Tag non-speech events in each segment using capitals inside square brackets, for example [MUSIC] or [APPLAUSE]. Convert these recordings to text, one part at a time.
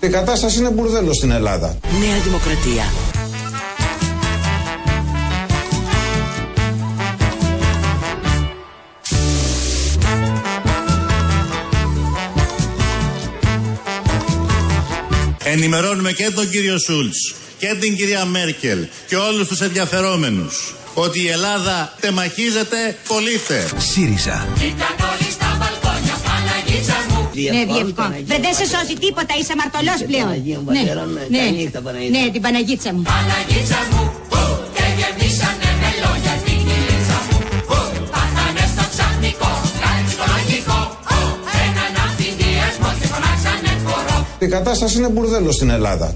Η κατάσταση είναι μπουρδέλος στην Ελλάδα. Νέα Δημοκρατία. Ενημερώνουμε και τον κύριο Σούλτς και την κυρία Μέρκελ και όλους τους ενδιαφερόμενους ότι η Ελλάδα τεμαχίζεται πολίτε. ΣΥΡΙΖΑ. Ναι, διευκόν. Δεν δε σε σώζει τίποτα, είσαι μαρτωλός πλέον. Ναι, ναι, ναι, την Παναγίτσα μου. Παναγίτσα μου, που και γεμίσανε με λόγια την κυλίτσα μου. Που πάθανε στο ξαφνικό, κάτι ψυχολογικό. Που έναν αμφιδιασμό και φωνάξανε χορό. Η κατάσταση είναι μπουρδέλο στην Ελλάδα.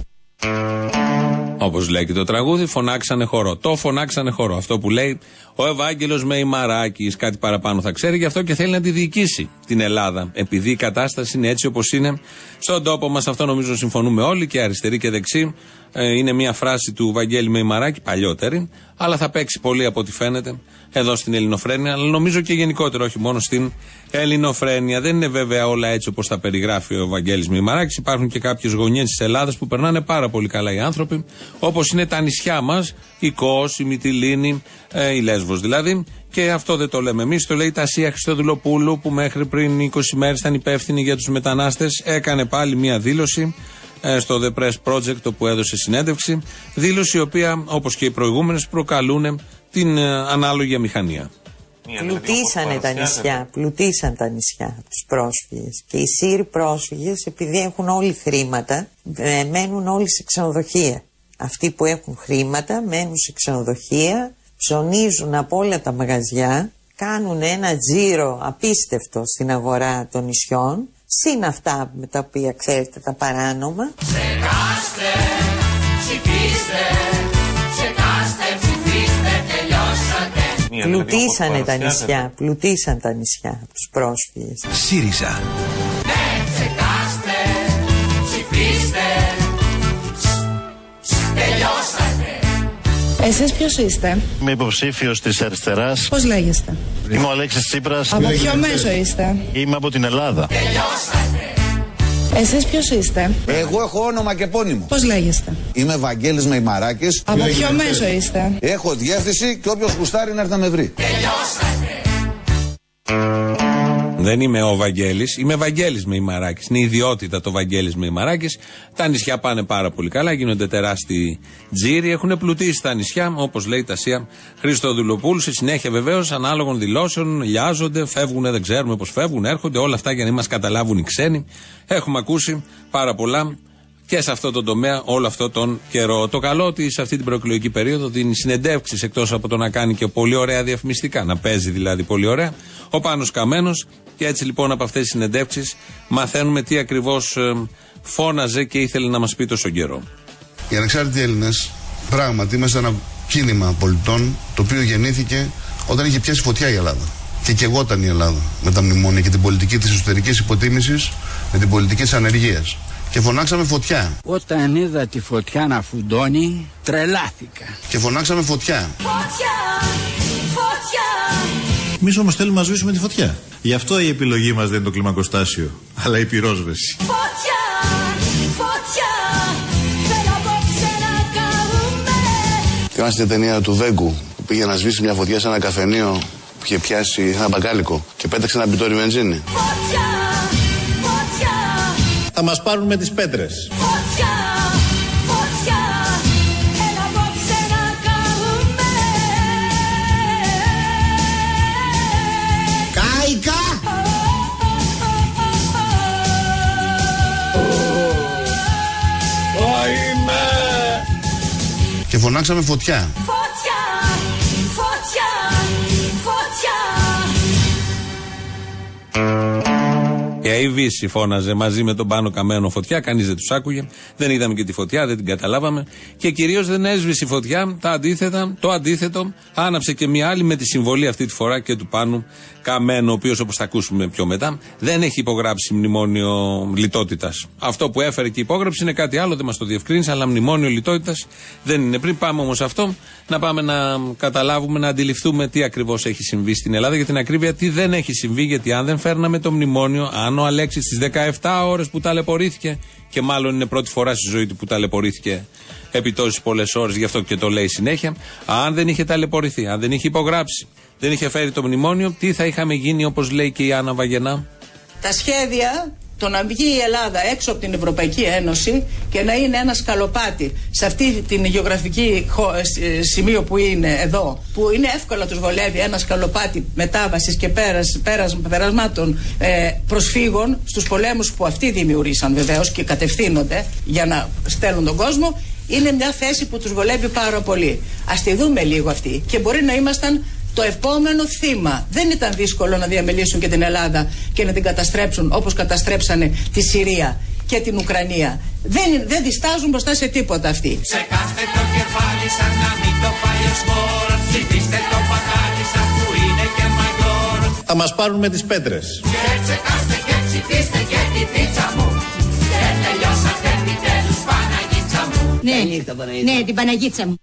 Όπως λέει και το τραγούδι, φωνάξανε χορό. Το φωνάξανε χορό. Αυτό που λέει ο Ευάγγελος Μεϊμαράκης, κάτι παραπάνω θα ξέρει, γι' αυτό και θέλει να τη διοικήσει την Ελλάδα. Επειδή η κατάσταση είναι έτσι όπως είναι στον τόπο μας, αυτό νομίζω συμφωνούμε όλοι και αριστεροί και δεξί. Ε, είναι μια φράση του Βαγγέλη Μεϊμαράκη, παλιότερη, αλλά θα παίξει πολύ από ό,τι φαίνεται εδώ στην Ελληνοφρένεια, αλλά νομίζω και γενικότερα, όχι μόνο στην Ελληνοφρένεια. Δεν είναι βέβαια όλα έτσι όπως τα περιγράφει ο Βαγγέλης Μημαράκη. Υπάρχουν και κάποιες γωνιές της Ελλάδας που περνάνε πάρα πολύ καλά οι άνθρωποι, όπως είναι τα νησιά μας, η Κos, η Μυτιλίνη, ε, η Λέσβος δηλαδή. Και αυτό δεν το λέμε εμείς, το λέει η Τασία Χριστοδουλοπούλου, που μέχρι πριν 20 μέρες ήταν υπεύθυνη για τους μετανάστες. Έκανε πάλι μία δήλωση ε, στο The Press Project, όπου έδωσε συνέντευξη. Δήλωση η οποία, όπως και οι προηγούμενες, προκαλούν την ε, ανάλογη μηχανία. Πλουτίσανε τα νησιά, πλουτίσαν τα νησιά τους πρόσφυγες και οι Σύριοι πρόσφυγες επειδή έχουν όλοι χρήματα ε, μένουν όλοι σε ξενοδοχεία. Αυτοί που έχουν χρήματα μένουν σε ξενοδοχεία, ψωνίζουν από όλα τα μαγαζιά, κάνουν ένα τζίρο απίστευτο στην αγορά των νησιών, συν αυτά με τα οποία ξέρετε τα παράνομα. Ψεκάστε, ψηφίστε, ψεκάστε, ψηφίστε, τελειώσατε. Πλουτίσανε τα νησιά, πλουτίσαν τα νησιά τους πρόσφυγες. ΣΥΡΙΖΑ. Εσείς ποιος είστε, Είμαι υποψήφιος της αριστεράς. πώς λέγεστε, Είμαι ο Αλέξης Τσίπρας. από ποιο μέσο είστε, Είμαι από την Ελλάδα. εσείς ποιος είστε, Εγώ έχω όνομα και πόνιμο. πώς λέγεστε, Είμαι Βαγγέλης Μεϊμαράκης. από ποιο μέσο είστε, Έχω διεύθυνση και όποιος γουστάρει να έρθει να με βρει. Δεν είμαι ο Βαγγέλης, είμαι Βαγγέλης με ημαράκη. Είναι ιδιότητα το Βαγγέλης με ημαράκη. Τα νησιά πάνε πάρα πολύ καλά, γίνονται τεράστιοι τζίροι. Έχουν πλουτίσει τα νησιά, όπως λέει η Τασία Χριστοδουλοπούλου. Σε συνέχεια βεβαίως ανάλογων δηλώσεων λιάζονται, φεύγουν, δεν ξέρουμε πώς φεύγουν, έρχονται. Όλα αυτά για να μας καταλάβουν οι ξένοι. Έχουμε ακούσει πάρα πολλά και σε αυτό το τομέα όλο αυτό τον καιρό. Το καλό ότι σε αυτή την προεκλογική περίοδο δίνει συνεντεύξεις εκτός από το να κάνει και πολύ ωραία διαφημιστικά, να παίζει δηλαδή πολύ ωραία, ο Πάνος Καμένος και έτσι λοιπόν από αυτές τις συνεντεύξεις μαθαίνουμε τι ακριβώς φώναζε και ήθελε να μας πει τόσο καιρό. Οι ανεξάρτητοι Έλληνες πράγματι είμαστε ένα κίνημα πολιτών το οποίο γεννήθηκε όταν είχε πιάσει φωτιά η Ελλάδα. Και κεγόταν η Ελλάδα με τα μνημόνια και την πολιτική της εσωτερικής υποτίμησης με την πολιτική της ανεργίας. Και φωνάξαμε φωτιά. Όταν είδα τη φωτιά να φουντώνει, τρελάθηκα. Και φωνάξαμε φωτιά. Φωτιά, φωτιά. Εμείς όμως θέλουμε να σβήσουμε τη φωτιά. Γι' αυτό η επιλογή μας δεν είναι το κλιμακοστάσιο, αλλά η πυρόσβεση. Φωτιά, φωτιά, θέλω απόψε να κάνουμε. Θυμάστε την ταινία του Βέγκου που πήγε να σβήσει μια φωτιά σε ένα καφενείο που είχε πιάσει ένα μπακάλικο και πέταξε ένα μπιτόρι βενζίνη. Φωτιά, φωτιά, Θα μας πάρουν με τις πέτρες. φωτιά, φωτιά, έλα απόψε να κάνουμε. Κάικα! Και φωνάξαμε φωτιά. Φωτιά, φωτιά, φωτιά. Η Αϊβίση φώναζε μαζί με τον Πάνο Καμένο φωτιά, κανείς δεν τους άκουγε. Δεν είδαμε και τη φωτιά, δεν την καταλάβαμε. Και κυρίως δεν έσβησε η φωτιά. Τα αντίθετα, το αντίθετο, άναψε και μια άλλη με τη συμβολή αυτή τη φορά και του Πάνου Καμένο, ο οποίος όπως θα ακούσουμε πιο μετά, δεν έχει υπογράψει μνημόνιο λιτότητας. Αυτό που έφερε και υπόγραψη είναι κάτι άλλο, δεν μας το διευκρίνησε, αλλά μνημόνιο λιτότητας δεν είναι. Πριν πάμε όμως αυτό, να πάμε να καταλάβουμε, να αντιληφθούμε τι ακριβώς έχει συμβεί στην Ελλάδα. Για την ακρίβεια, τι δεν έχει συμβεί, γιατί αν δεν φέρναμε το μνημόνιο, αν ο Αλέξης στις 17 ώρες που ταλαιπωρήθηκε, και μάλλον είναι πρώτη φορά στη ζωή του που ταλαιπωρήθηκε επί τόσες πολλές ώρες, γι' αυτό και το λέει συνέχεια, αν δεν είχε ταλαιπωρηθεί, αν δεν είχε υπογράψει, δεν είχε φέρει το μνημόνιο, τι θα είχαμε γίνει, όπως λέει και η Άννα Βαγενά; Τα σχέδια το να βγει η Ελλάδα έξω από την Ευρωπαϊκή Ένωση και να είναι ένα σκαλοπάτι σε αυτή την γεωγραφική χω- ε, σημείο που είναι εδώ, που είναι εύκολα τους βολεύει ένα σκαλοπάτι μετάβασης και πέρας, πέρας, περασμάτων ε, προσφύγων στους πολέμους που αυτοί δημιουργήσαν βεβαίως και κατευθύνονται για να στέλνουν τον κόσμο, είναι μια θέση που τους βολεύει πάρα πολύ. Ας τη δούμε λίγο αυτή και μπορεί να ήμασταν το επόμενο θύμα. Δεν ήταν δύσκολο να διαμελήσουν και την Ελλάδα και να την καταστρέψουν όπως καταστρέψανε τη Συρία και την Ουκρανία. Δεν, δεν διστάζουν μπροστά σε τίποτα αυτοί. Ξεκάστε το κεφάλι σας να μην το φάει ο σπόρος Ψηφίστε το παγάλι σας που είναι και μαγιόρος Θα μας πάρουν με τις πέτρες. Και ξεκάστε και ψηφίστε και την πίτσα μου Και τελειώσατε επιτέλους Παναγίτσα μου Ναι, ναι, την Παναγίτσα μου.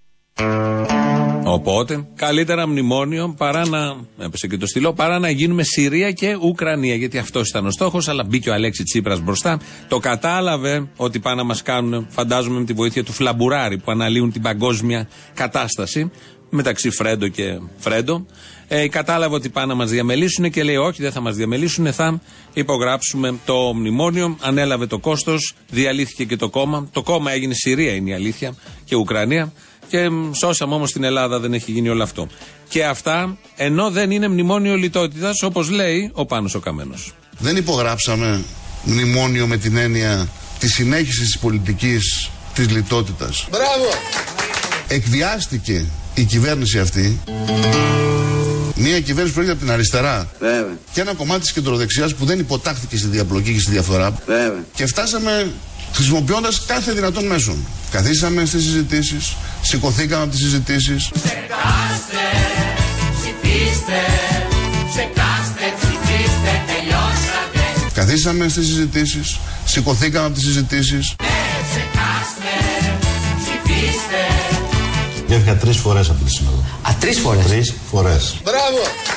Οπότε, καλύτερα μνημόνιο παρά να. Έπεσε και το στυλό, παρά να γίνουμε Συρία και Ουκρανία. Γιατί αυτός ήταν ο στόχος, αλλά μπήκε ο Αλέξη Τσίπρας μπροστά. Το κατάλαβε ότι πάνε να μας κάνουν, φαντάζομαι με τη βοήθεια του Φλαμπουράρη που αναλύουν την παγκόσμια κατάσταση μεταξύ Φρέντο και Φρέντο. Ε, κατάλαβε ότι πάνε να μας διαμελήσουν και λέει: Όχι, δεν θα μας διαμελήσουν, θα υπογράψουμε το μνημόνιο. Ανέλαβε το κόστος, διαλύθηκε και το κόμμα. Το κόμμα έγινε Συρία, είναι η αλήθεια, και Ουκρανία. Και μ, σώσαμε όμως την Ελλάδα, δεν έχει γίνει όλο αυτό. Και αυτά ενώ δεν είναι μνημόνιο λιτότητας, όπως λέει ο Πάνος ο Καμένος. Δεν υπογράψαμε μνημόνιο με την έννοια της συνέχισης της πολιτικής της λιτότητας. Μπράβο! Εκβιάστηκε η κυβέρνηση αυτή Μια κυβέρνηση που έρχεται από την αριστερά Βέβαια. και ένα κομμάτι της κεντροδεξιάς που δεν υποτάχθηκε στη διαπλοκή και στη διαφορά Βέβαια. και φτάσαμε χρησιμοποιώντας κάθε δυνατόν μέσον. Καθίσαμε στις συζητήσεις, σηκωθήκαμε από τις συζητήσεις. Ξεκάστε, ψηφίστε Ξεκάστε, ψηφίστε Τελειώσατε Καθίσαμε στις συζητήσεις, σηκωθήκαμε από τις συζητήσεις. Ξεκάστε, ψηφίστε Έφυγα τρεις φορές από τη Σύνοδο. Α, τρεις φορές. Τρεις φορές. Μπράβο!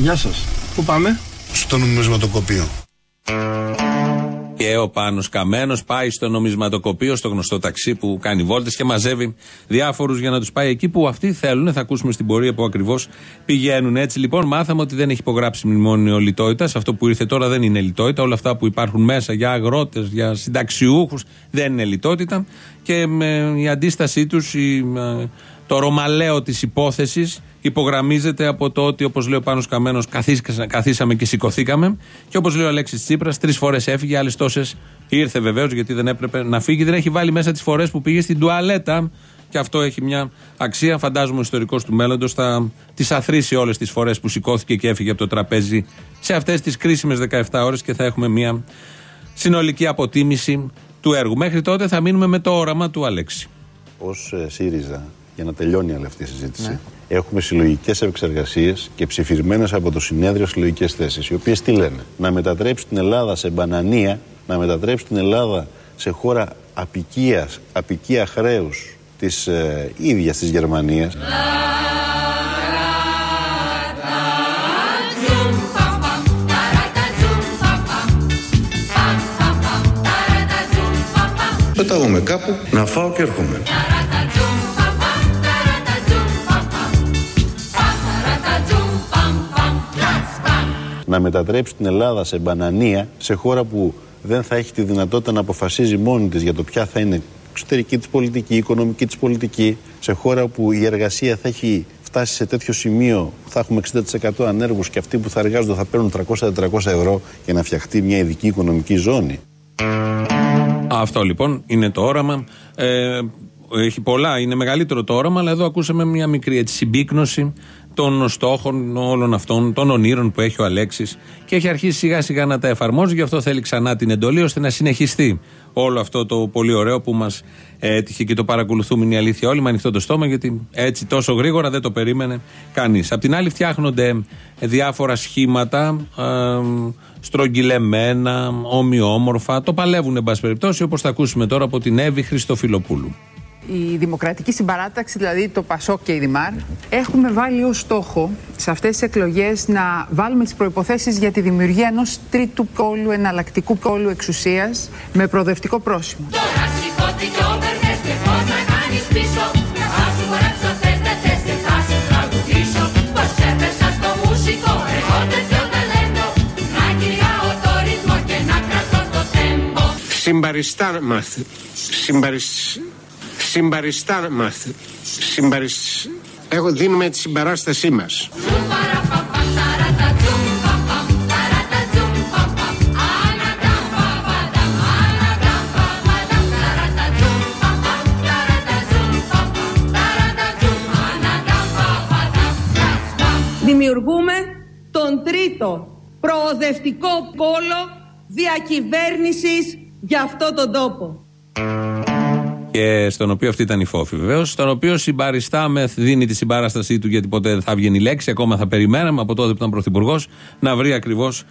Γεια σας. Πού πάμε; Στο νομισματοκοπείο. Και ο Πάνος Καμένος πάει στο νομισματοκοπείο, στο γνωστό ταξί που κάνει βόλτες και μαζεύει διάφορους για να τους πάει εκεί που αυτοί θέλουν. Θα ακούσουμε στην πορεία που ακριβώς πηγαίνουν. Έτσι λοιπόν μάθαμε ότι δεν έχει υπογράψει μνημόνιο λιτότητας. Αυτό που ήρθε τώρα δεν είναι λιτότητα. Όλα αυτά που υπάρχουν μέσα για αγρότες, για συνταξιούχους δεν είναι λιτότητα. Και με η αντίστασή τους, η, ε, το ρωμαλαίο της υπόθεσης υπογραμμίζεται από το ότι, όπως λέει ο Πάνος Καμένος, καθίσα- καθίσαμε και σηκωθήκαμε. Και όπως λέει ο Αλέξης Τσίπρας, τρεις φορές έφυγε, άλλες τόσες ήρθε βεβαίως, γιατί δεν έπρεπε να φύγει. Δεν έχει βάλει μέσα τις φορές που πήγε στην τουαλέτα. Και αυτό έχει μια αξία. Φαντάζομαι ο ιστορικός του μέλλοντος θα τις αθροίσει όλες τις φορές που σηκώθηκε και έφυγε από το τραπέζι σε αυτές τις κρίσιμες 17 ώρες και θα έχουμε μια συνολική αποτίμηση του έργου. Μέχρι τότε θα μείνουμε με το όραμα του Αλέξη. Ω ΣΥΡΙΖΑ, για να τελειώνει όλη αυτή η συζήτηση, έχουμε συλλογικές επεξεργασίες και ψηφισμένες από το συνέδριο συλλογικές θέσεις. Οι οποίες τι λένε, Να μετατρέψει την Ελλάδα σε μπανανία, να μετατρέψει την Ελλάδα σε χώρα απικίας, απικία χρέους της ε, ίδιας της Γερμανίας. Πετάγομαι κάπου να φάω και έρχομαι. Να μετατρέψει την Ελλάδα σε μπανανία, σε χώρα που δεν θα έχει τη δυνατότητα να αποφασίζει μόνη της για το ποια θα είναι η εξωτερική της πολιτική, η οικονομική της πολιτική, σε χώρα που η εργασία θα έχει φτάσει σε τέτοιο σημείο που θα έχουμε 60% ανέργους και αυτοί που θα εργάζονται θα παίρνουν 300-400 ευρώ για να φτιαχτεί μια ειδική οικονομική ζώνη. Αυτό λοιπόν είναι το όραμα. Ε, έχει πολλά, είναι μεγαλύτερο το όραμα, αλλά εδώ ακούσαμε μια μικρή έτσι, συμπίκνωση των στόχων όλων αυτών, των ονείρων που έχει ο Αλέξης και έχει αρχίσει σιγά σιγά να τα εφαρμόζει. Γι' αυτό θέλει ξανά την εντολή ώστε να συνεχιστεί όλο αυτό το πολύ ωραίο που μας έτυχε και το παρακολουθούμε. Είναι η αλήθεια όλοι με ανοιχτό το στόμα, γιατί έτσι τόσο γρήγορα δεν το περίμενε κανείς. Απ' την άλλη, φτιάχνονται διάφορα σχήματα. Ε, στρογγυλεμένα, ομοιόμορφα. Το παλεύουν, εν πάση περιπτώσει, όπως θα ακούσουμε τώρα από την Εύη Χριστοφιλοπούλου. Η Δημοκρατική Συμπαράταξη, δηλαδή το ΠΑΣΟΚ και η ΔΙΜΑΡ, έχουμε βάλει ως στόχο σε αυτές τις εκλογές να βάλουμε τις προϋποθέσεις για τη δημιουργία ενός τρίτου πόλου, εναλλακτικού πόλου εξουσίας με προοδευτικό πρόσημο. Τώρα σηκώθηκε ο Μπερδές και πώς να κάνεις πίσω Θα σου χορέψω θες δεν θες και θα σου τραγουδήσω Πως έπεσα στο μουσικό εγώ τέτοιο ταλέντο Να κυλιάω το ρυθμό και να κρατώ το τέμπο Συμπαριστάμαστε. Συμπαρισ... Συμπαριστάμαστε. Συμπαρισ... Έχω, δίνουμε τη συμπαράστασή μας. Δημιουργούμε τον τρίτο προοδευτικό πόλο διακυβέρνησης για αυτό τον τόπο. Και στον οποίο αυτή ήταν η φόφη βεβαίως. Στον οποίο συμπαριστάμε, δίνει τη συμπαράστασή του γιατί ποτέ δεν θα βγαίνει η λέξη. Ακόμα θα περιμέναμε από τότε που ήταν πρωθυπουργός να βρει ακριβώς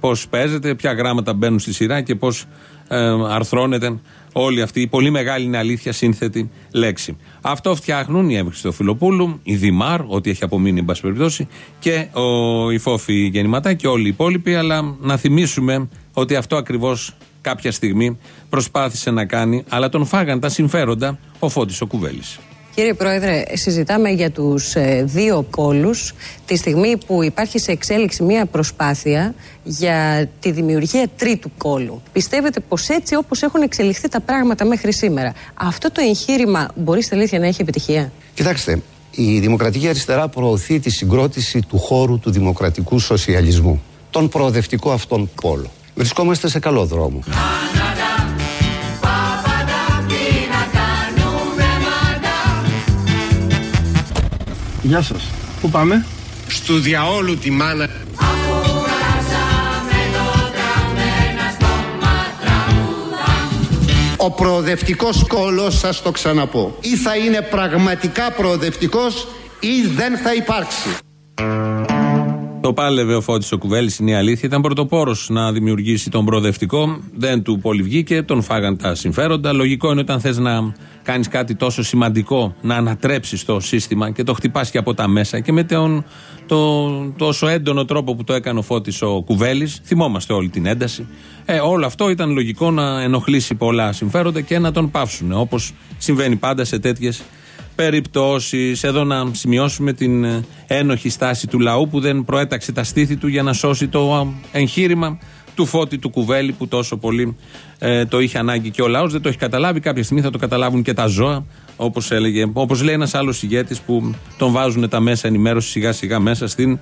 πώς παίζεται, ποια γράμματα μπαίνουν στη σειρά και πώς ε, αρθρώνεται όλη αυτή η πολύ μεγάλη είναι αλήθεια σύνθετη λέξη. Αυτό φτιάχνουν η Εύη Χριστοφιλοπούλου, η Δημάρ, ό,τι έχει απομείνει, εν πάση περιπτώσει, και ο, η Φόφη Γεννηματά και όλοι οι υπόλοιποι. Αλλά να θυμίσουμε ότι αυτό ακριβώς κάποια στιγμή προσπάθησε να κάνει, αλλά τον φάγαν τα συμφέροντα ο Φώτης ο Κουβέλης. Κύριε Πρόεδρε, συζητάμε για τους ε, δύο πόλους τη στιγμή που υπάρχει σε εξέλιξη μια προσπάθεια για τη δημιουργία τρίτου κόλου. Πιστεύετε πως έτσι όπως έχουν εξελιχθεί τα πράγματα μέχρι σήμερα, αυτό το εγχείρημα μπορεί στα αλήθεια να έχει επιτυχία; Κοιτάξτε, η Δημοκρατική Αριστερά προωθεί τη συγκρότηση του χώρου του δημοκρατικού σοσιαλισμού. Τον προοδευτικό αυτόν πόλο. Βρισκόμαστε σε καλό δρόμο. Γεια σας. Πού πάμε; Στου διαόλου τη μάνα. Ο προοδευτικός κόλος, σας το ξαναπώ, ή θα είναι πραγματικά προοδευτικός ή δεν θα υπάρξει. Το πάλευε ο Φώτης ο Κουβέλης, είναι η αλήθεια. Ήταν πρωτοπόρος να δημιουργήσει τον προοδευτικό. Δεν του πολύ βγήκε, τον φάγαν τα συμφέροντα. Λογικό είναι όταν θες να κάνεις κάτι τόσο σημαντικό, να ανατρέψεις το σύστημα και το χτυπάς και από τα μέσα. Και με τον το, τόσο έντονο τρόπο που το έκανε ο Φώτης ο Κουβέλης, θυμόμαστε όλη την ένταση. Ε, όλο αυτό ήταν λογικό να ενοχλήσει πολλά συμφέροντα και να τον πάυσουν. Όπως συμβαίνει πάντα σε τέτοιες περιπτώσεις. Εδώ να σημειώσουμε την ε, ένοχη στάση του λαού που δεν προέταξε τα στήθη του για να σώσει το εγχείρημα του φώτη του κουβέλη που τόσο πολύ ε, το είχε ανάγκη και ο λαός δεν το έχει καταλάβει. Κάποια στιγμή θα το καταλάβουν και τα ζώα, όπως όπως λέει ένας άλλος ηγέτης που τον βάζουν τα μέσα ενημέρωσης σιγά σιγά μέσα στην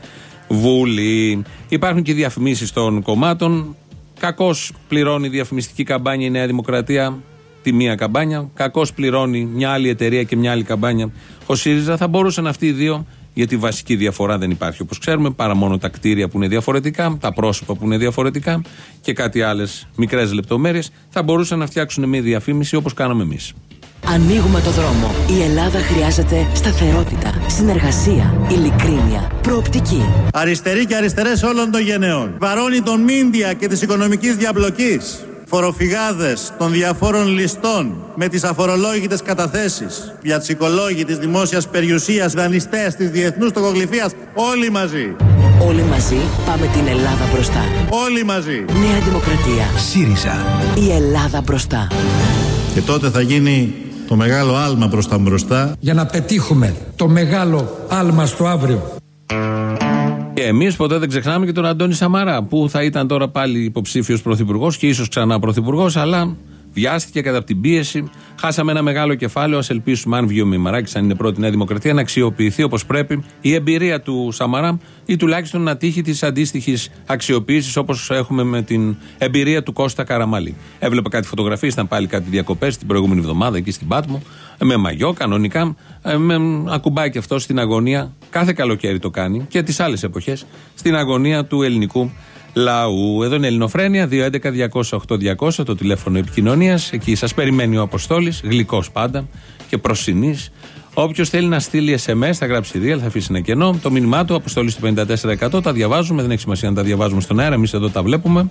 Βουλή. Υπάρχουν και διαφημίσεις των κομμάτων. Κακώς πληρώνει η διαφημιστική καμπάνια η Νέα Δημοκρατία τη μία καμπάνια. Κακώς πληρώνει μια άλλη εταιρεία και μια άλλη καμπάνια ο ΣΥΡΙΖΑ. Θα μπορούσαν αυτοί οι δύο, γιατί βασική διαφορά δεν υπάρχει όπως ξέρουμε, παρά μόνο τα κτίρια που είναι διαφορετικά, τα πρόσωπα που είναι διαφορετικά και κάτι άλλες μικρές λεπτομέρειες, θα μπορούσαν να φτιάξουν μια διαφήμιση όπως κάναμε εμείς. Ανοίγουμε το δρόμο. Η Ελλάδα χρειάζεται σταθερότητα, συνεργασία, ειλικρίνεια, προοπτική. Αριστεροί και αριστερές όλων των γενεών. Βαρώνει των μίντια και της οικονομικής διαπλοκής. Φοροφυγάδες των διαφόρων ληστών με τις αφορολόγητες καταθέσεις. Βιατσικολόγοι της δημόσιας περιουσίας, δανειστές της διεθνούς τοκογλυφίας. Όλοι μαζί. Όλοι μαζί πάμε την Ελλάδα μπροστά. Όλοι μαζί. Νέα Δημοκρατία. ΣΥΡΙΖΑ. Η Ελλάδα μπροστά. Και τότε θα γίνει το μεγάλο άλμα προς τα μπροστά. για να πετύχουμε το μεγάλο άλμα στο αύριο. Και εμείς ποτέ δεν ξεχνάμε και τον Αντώνη Σαμαρά, που θα ήταν τώρα πάλι υποψήφιος πρωθυπουργός και ίσως ξανά πρωθυπουργός, αλλά Βιάστηκε κατά από την πίεση. Χάσαμε ένα μεγάλο κεφάλαιο. Α ελπίσουμε, αν βγει ο Μημαράκης, αν είναι πρώτη Νέα Δημοκρατία, να αξιοποιηθεί όπως πρέπει η εμπειρία του Σαμαρά ή τουλάχιστον να τύχει της αντίστοιχης αξιοποίησης όπως έχουμε με την εμπειρία του Κώστα Καραμαλή. Έβλεπα κάτι φωτογραφίες, ήταν πάλι κάτι διακοπές την προηγούμενη εβδομάδα εκεί στην Πάτμο. Με μαγιό, κανονικά. ε, Με, ακουμπάει και αυτό στην αγωνία. Κάθε καλοκαίρι το κάνει και τις άλλες εποχές. Στην αγωνία του ελληνικού λαού. Εδώ είναι η Ελληνοφρένια, 211-208-200, το τηλέφωνο επικοινωνίας. Εκεί σας περιμένει ο Αποστόλης, γλυκός πάντα και προσινής. Όποιος θέλει να στείλει SMS, θα γράψει real, θα αφήσει ένα κενό. Το μήνυμά του, Αποστόλης του 54%, τα διαβάζουμε. Δεν έχει σημασία να τα διαβάζουμε στον αέρα, εμείς εδώ τα βλέπουμε.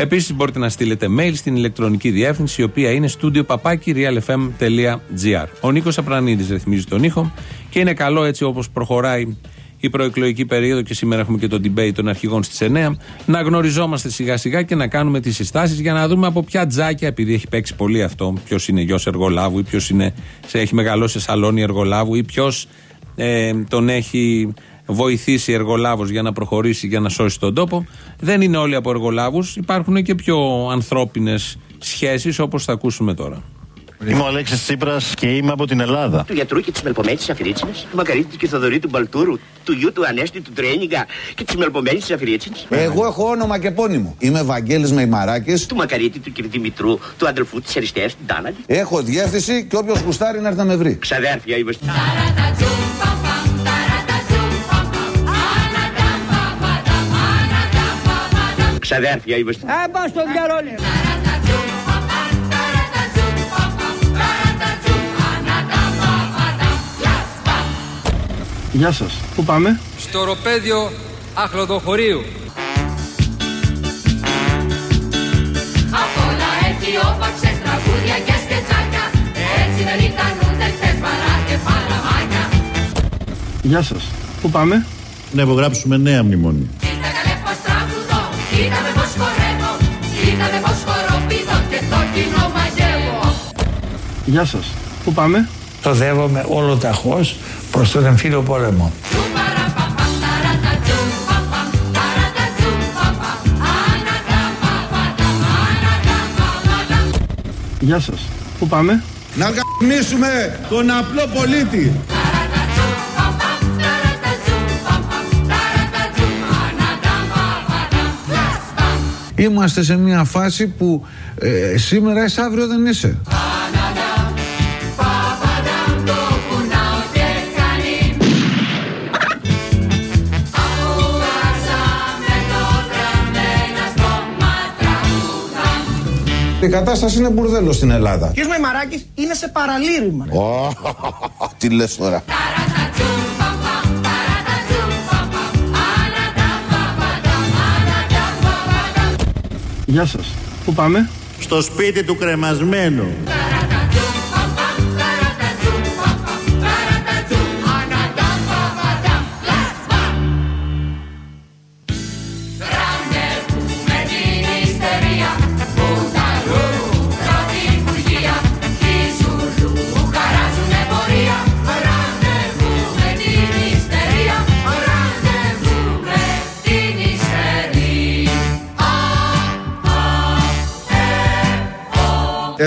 Επίσης μπορείτε να στείλετε mail στην ηλεκτρονική διεύθυνση, η οποία είναι studio realfm.gr. Ο Νίκος Απρανίδης ρυθμίζει τον ήχο και είναι καλό έτσι όπως προχωράει η προεκλογική περίοδο και σήμερα έχουμε και το debate των αρχηγών στις 9, να γνωριζόμαστε σιγά σιγά και να κάνουμε τις συστάσεις για να δούμε από ποια τζάκια, επειδή έχει παίξει πολύ αυτό, ποιος είναι γιος εργολάβου ή ποιος έχει μεγαλώσει σε σαλόνι εργολάβου ή ποιος ε, τον έχει βοηθήσει εργολάβο για να προχωρήσει για να σώσει τον τόπο. Δεν είναι όλοι από εργολάβους. Υπάρχουν και πιο ανθρώπινες σχέσεις όπως θα ακούσουμε τώρα. Είμαι ο Αλέξης Τσίπρας και είμαι από την Ελλάδα. Του γιατρού και της μελπομένη τη Αφιρίτσινα, του Μακαρίτη και Θοδωρή του Μπαλτούρου, του γιου του Ανέστη του Τρένιγκα και της μελπομένη τη Αφιρίτσινα. Εγώ έχω όνομα και πόνιμο. Είμαι Βαγγέλης Μεϊμαράκης. Του Μακαρίτη του κ. Δημητρού, του αδελφού της Αριστείας του Ντάναλη. Έχω διεύθυνση και όποιος γουστάρει να έρθει να με βρει. Ξαδέρφια είμαστε. Ξαδέρφια είμαστε. Ε, πας στον διαρρόλιο. Γεια σας. Πού πάμε; στο οροπέδιο Αχλοδοχωρίου. Απ' όλα έχει όπαξες τραγούδια και σκετσάκια Έτσι δεν ήταν ούτε χτες παρά και παλαμάκια Γεια σας. Πού πάμε; Να υπογράψουμε νέα μνημόνια. Κοίτα με πως χορεύω Κοίτα με πως χοροπηδώ και το κοινό μαγεύω Γεια σας. Πού πάμε; Το δεύομαι όλο ταχώς προς τον εμφύλιο πόλεμο. Γεια σας. Πού πάμε; Να γαμίσουμε τον απλό πολίτη. Είμαστε σε μια φάση που ε, σήμερα είσαι αύριο δεν είσαι. Η κατάσταση είναι μπουρδέλο στην Ελλάδα. Κύριος Μεϊμαράκης είναι σε παραλήρημα. Ω, Τι λες τώρα. Γεια σας. Πού πάμε; Στο σπίτι του κρεμασμένου.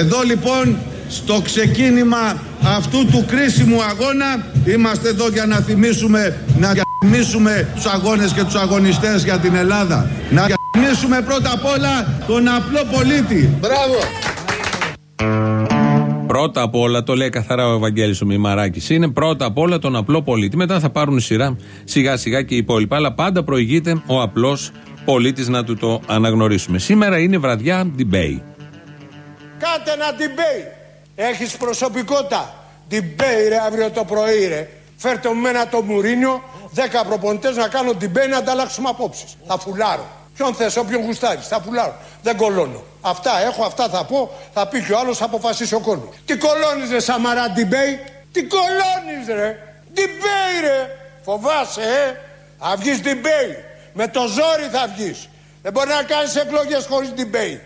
Εδώ λοιπόν στο ξεκίνημα αυτού του κρίσιμου αγώνα είμαστε εδώ για να θυμίσουμε να θυμίσουμε τους αγώνες και τους αγωνιστές για την Ελλάδα. Να θυμίσουμε πρώτα απ' όλα τον απλό πολίτη. Μπράβο! Πρώτα απ' όλα, το λέει καθαρά ο Ευαγγέλης ο Μημαράκης, είναι πρώτα απ' όλα τον απλό πολίτη. Μετά θα πάρουν σειρά σιγά σιγά και οι υπόλοιπα, αλλά πάντα προηγείται ο απλός πολίτης να του το αναγνωρίσουμε. Σήμερα είναι βραδιά debate. Κάτε ένα debate. Έχεις προσωπικότητα. Debate ρε αύριο το πρωί ρε. Φέρτε μου ένα το Μουρίνιο, δέκα προπονητές να κάνω debate να ανταλλάξουμε απόψεις. Θα φουλάρω. Ποιον θες, όποιον γουστάρεις. Θα φουλάρω. Δεν κολώνω. Αυτά έχω, αυτά θα πω. Θα πει και ο άλλος, θα αποφασίσει ο κόσμος. Τι κολώνεις ρε Σαμαρά debate; Τι κολώνεις ρε; Debate ρε. Φοβάσαι ε; Θα βγεις debate. Με το ζόρι θα βγεις. Δεν μπορεί να κάνεις εκλογές χωρίς debate.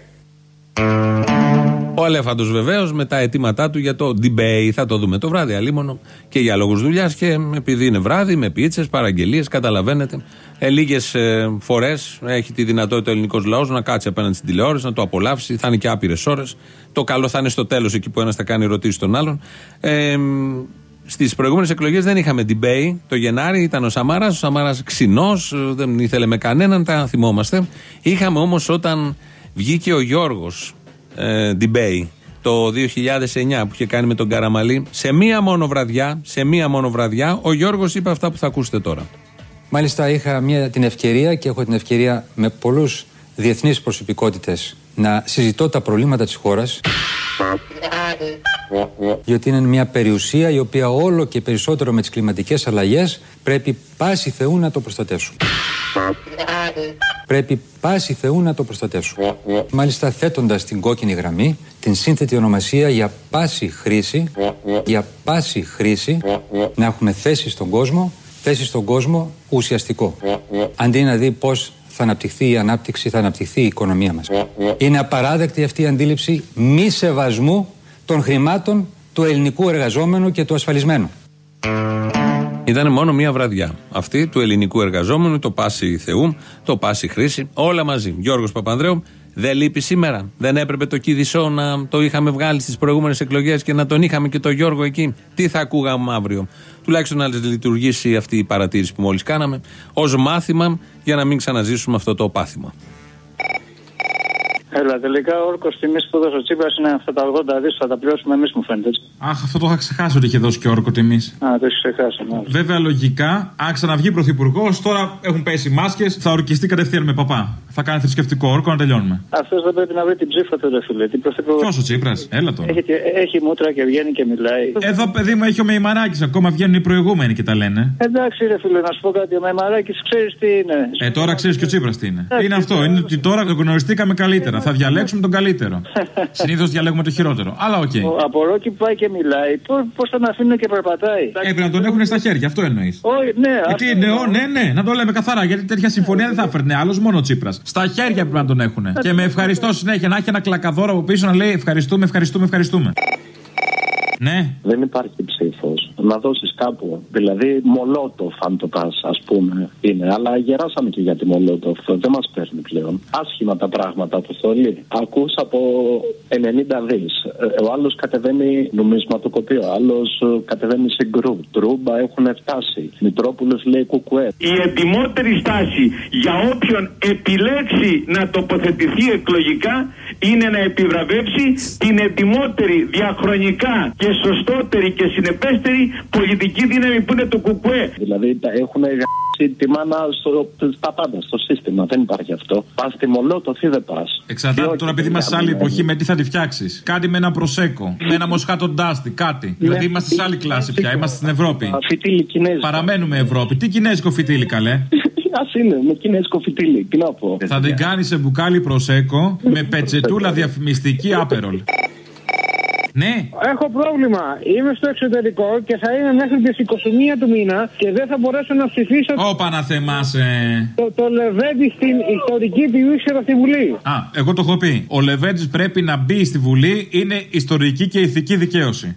Ο Αλέφαντος βεβαίως με τα αιτήματά του για το debate. Θα το δούμε το βράδυ αλίμονο και για λόγους δουλειάς και επειδή είναι βράδυ με πίτσες, παραγγελίες, καταλαβαίνετε. Ε, Λίγες φορές έχει τη δυνατότητα ο ελληνικός λαός να κάτσει απέναντι στην τηλεόραση, να το απολαύσει. Θα είναι και άπειρες ώρες. Το καλό θα είναι στο τέλος εκεί που ένας θα κάνει ερωτήσεις στον άλλον. Ε, Στις προηγούμενες εκλογές δεν είχαμε debate. Το Γενάρη ήταν ο Σαμάρα. Ο Σαμάρα ξινός, δεν ήθελε με κανέναν, τα θυμόμαστε. Είχαμε όμως όταν βγήκε ο Γιώργος ε, debate το 2009 που είχε κάνει με τον Καραμαλή, σε μία μόνο βραδιά, σε μία μόνο βραδιά, ο Γιώργος είπε αυτά που θα ακούσετε τώρα. Μάλιστα είχα μια, την ευκαιρία και έχω την ευκαιρία με πολλούς διεθνείς προσωπικότητες να συζητώ τα προβλήματα της χώρας γιατί είναι μια περιουσία η οποία όλο και περισσότερο με τις κλιματικές αλλαγές πρέπει πάση Θεού να το προστατεύσουν. Πρέπει πάση Θεού να το προστατεύσουν. Μάλιστα θέτοντας την κόκκινη γραμμή, την σύνθετη ονομασία για πάση χρήση, για πάση χρήση, να έχουμε θέση στον κόσμο, θέση στον κόσμο ουσιαστικό. Αντί να δει πώς θα αναπτυχθεί η ανάπτυξη, θα αναπτυχθεί η οικονομία μας. Είναι απαράδεκτη αυτή η αντίληψη μη σεβασμού των χρημάτων του ελληνικού εργαζόμενου και του ασφαλισμένου. Ήταν μόνο μία βραδιά. Αυτή του ελληνικού εργαζόμενου, το πάση Θεού, το πάση Χρήση, όλα μαζί. Γιώργος Παπανδρέου δεν λείπει σήμερα. Δεν έπρεπε το Κίδισό να το είχαμε βγάλει στις προηγούμενες εκλογές και να τον είχαμε και το Γιώργο εκεί. Τι θα ακούγαμε αύριο. Τουλάχιστον να λειτουργήσει αυτή η παρατήρηση που μόλις κάναμε ως μάθημα για να μην ξαναζήσουμε αυτό το πάθημα. Έλα, τελικά ο όρκος τιμής που έδωσε ο Τσίπρας είναι αυτά τα 80 δις θα τα πληρώσουμε εμείς, μου φαίνεται έτσι. Αχ, αυτό το είχα ξεχάσει ότι είχε δώσει και όρκο τιμής. Α, το έχεις ξεχάσει, μάλιστα. Βέβαια, λογικά, αν ξαναβγεί πρωθυπουργός, τώρα έχουν πέσει μάσκες, θα ορκιστεί κατευθείαν με παπά. Θα κάνει θρησκευτικό όρκο να τελειώνουμε. Αυτός δεν πρέπει να βρει την ψήφα του, ρε φίλε. Τι πρωθυπουργό. Ποιος ο Τσίπρας, έλα τώρα. Έχει, έχει μούτρα και βγαίνει και μιλάει. Εδώ, παιδί μου, έχει ο Μεϊμαράκης. Ακόμα βγαίνουν οι προηγούμενοι και τα λένε. Εντάξει, ρε φίλε, να σου πω κάτι. Ο Μεϊμαράκης ξέρεις τι είναι. Ε, τώρα ξέρεις και ο Τσίπρας τι είναι. Είναι αυτό. Είναι ότι τώρα γνωριστήκαμε καλύτερα. Θα διαλέξουμε τον καλύτερο. [LAUGHS] Συνήθως διαλέγουμε το χειρότερο. Αλλά οκ. Ο από Ρόκι που πάει και μιλάει, πώ θα τον αφήνουν και περπατάει; Ε, Έπρεπε να τον έχουν στα χέρια, αυτό εννοείς. Όχι, ναι, Ε, τι είναι, ο, ναι, ναι, να το λέμε καθαρά. Γιατί τέτοια συμφωνία δεν θα έφερνε άλλος, μόνο ο Τσίπρας. Στα χέρια πρέπει να τον έχουν. Και με ευχαριστώ συνέχεια να έχει ένα κλακαδόρο από πίσω να λέει ευχαριστούμε, ευχαριστούμε, ευχαριστούμε. Ναι. Δεν υπάρχει ψήφος. Να δώσεις κάπου. Δηλαδή, μολότοφ, αν το πας, ας πούμε, είναι. Αλλά γεράσαμε και για τη μολότοφ. Δεν μας παίρνει πλέον. Άσχημα τα πράγματα που θέλει. Ακούς από 90 δις. Ο άλλος κατεβαίνει νομισματοκοπείο. Ο άλλος κατεβαίνει σε γκρου. Τρούμπα έχουν φτάσει. Μητρόπουλος λέει κουκουέ. Η εντιμότερη στάση για όποιον επιλέξει να τοποθετηθεί εκλογικά είναι να επιβραβεύσει την εντιμότερη διαχρονικά και σωστότερη και συνεπέστερη πολιτική δύναμη που είναι το κουκουέ. Δηλαδή τα έχουν γράψει τη μάνα στο, στα πάντα, στο σύστημα. Δεν υπάρχει αυτό. Πας στη μολότοφ ή δεν πας. Εξαρτάται τώρα, επειδή είμαστε σε άλλη εποχή, με τι θα τη φτιάξεις. Κάτι με ένα προσέκο, με ένα μοσχάτο ντάστι, κάτι. Δηλαδή είμαστε σε άλλη κλάση πια, είμαστε στην Ευρώπη. Φιτίλι κινέζικο. Παραμένουμε Ευρώπη. Τι κινέζικο φιτίλι, καλέ. [LAUGHS] Α είναι, με κινέζικο φιτίλι. Τι να πω. Θα την κάνει σε μπουκάλι προσέκο με πετσετούλα διαφημιστική άπερολ. Ναι. Έχω πρόβλημα. Είμαι στο εξωτερικό και θα είμαι μέχρι τις 21 του μήνα και δεν θα μπορέσω να ψηφίσω. Όπα να θεμάσαι. Το, το Λεβέντι στην ιστορική ποιούσια στη Βουλή. Α, εγώ το έχω πει. Ο Λεβέντης πρέπει να μπει στη Βουλή είναι ιστορική και ηθική δικαίωση.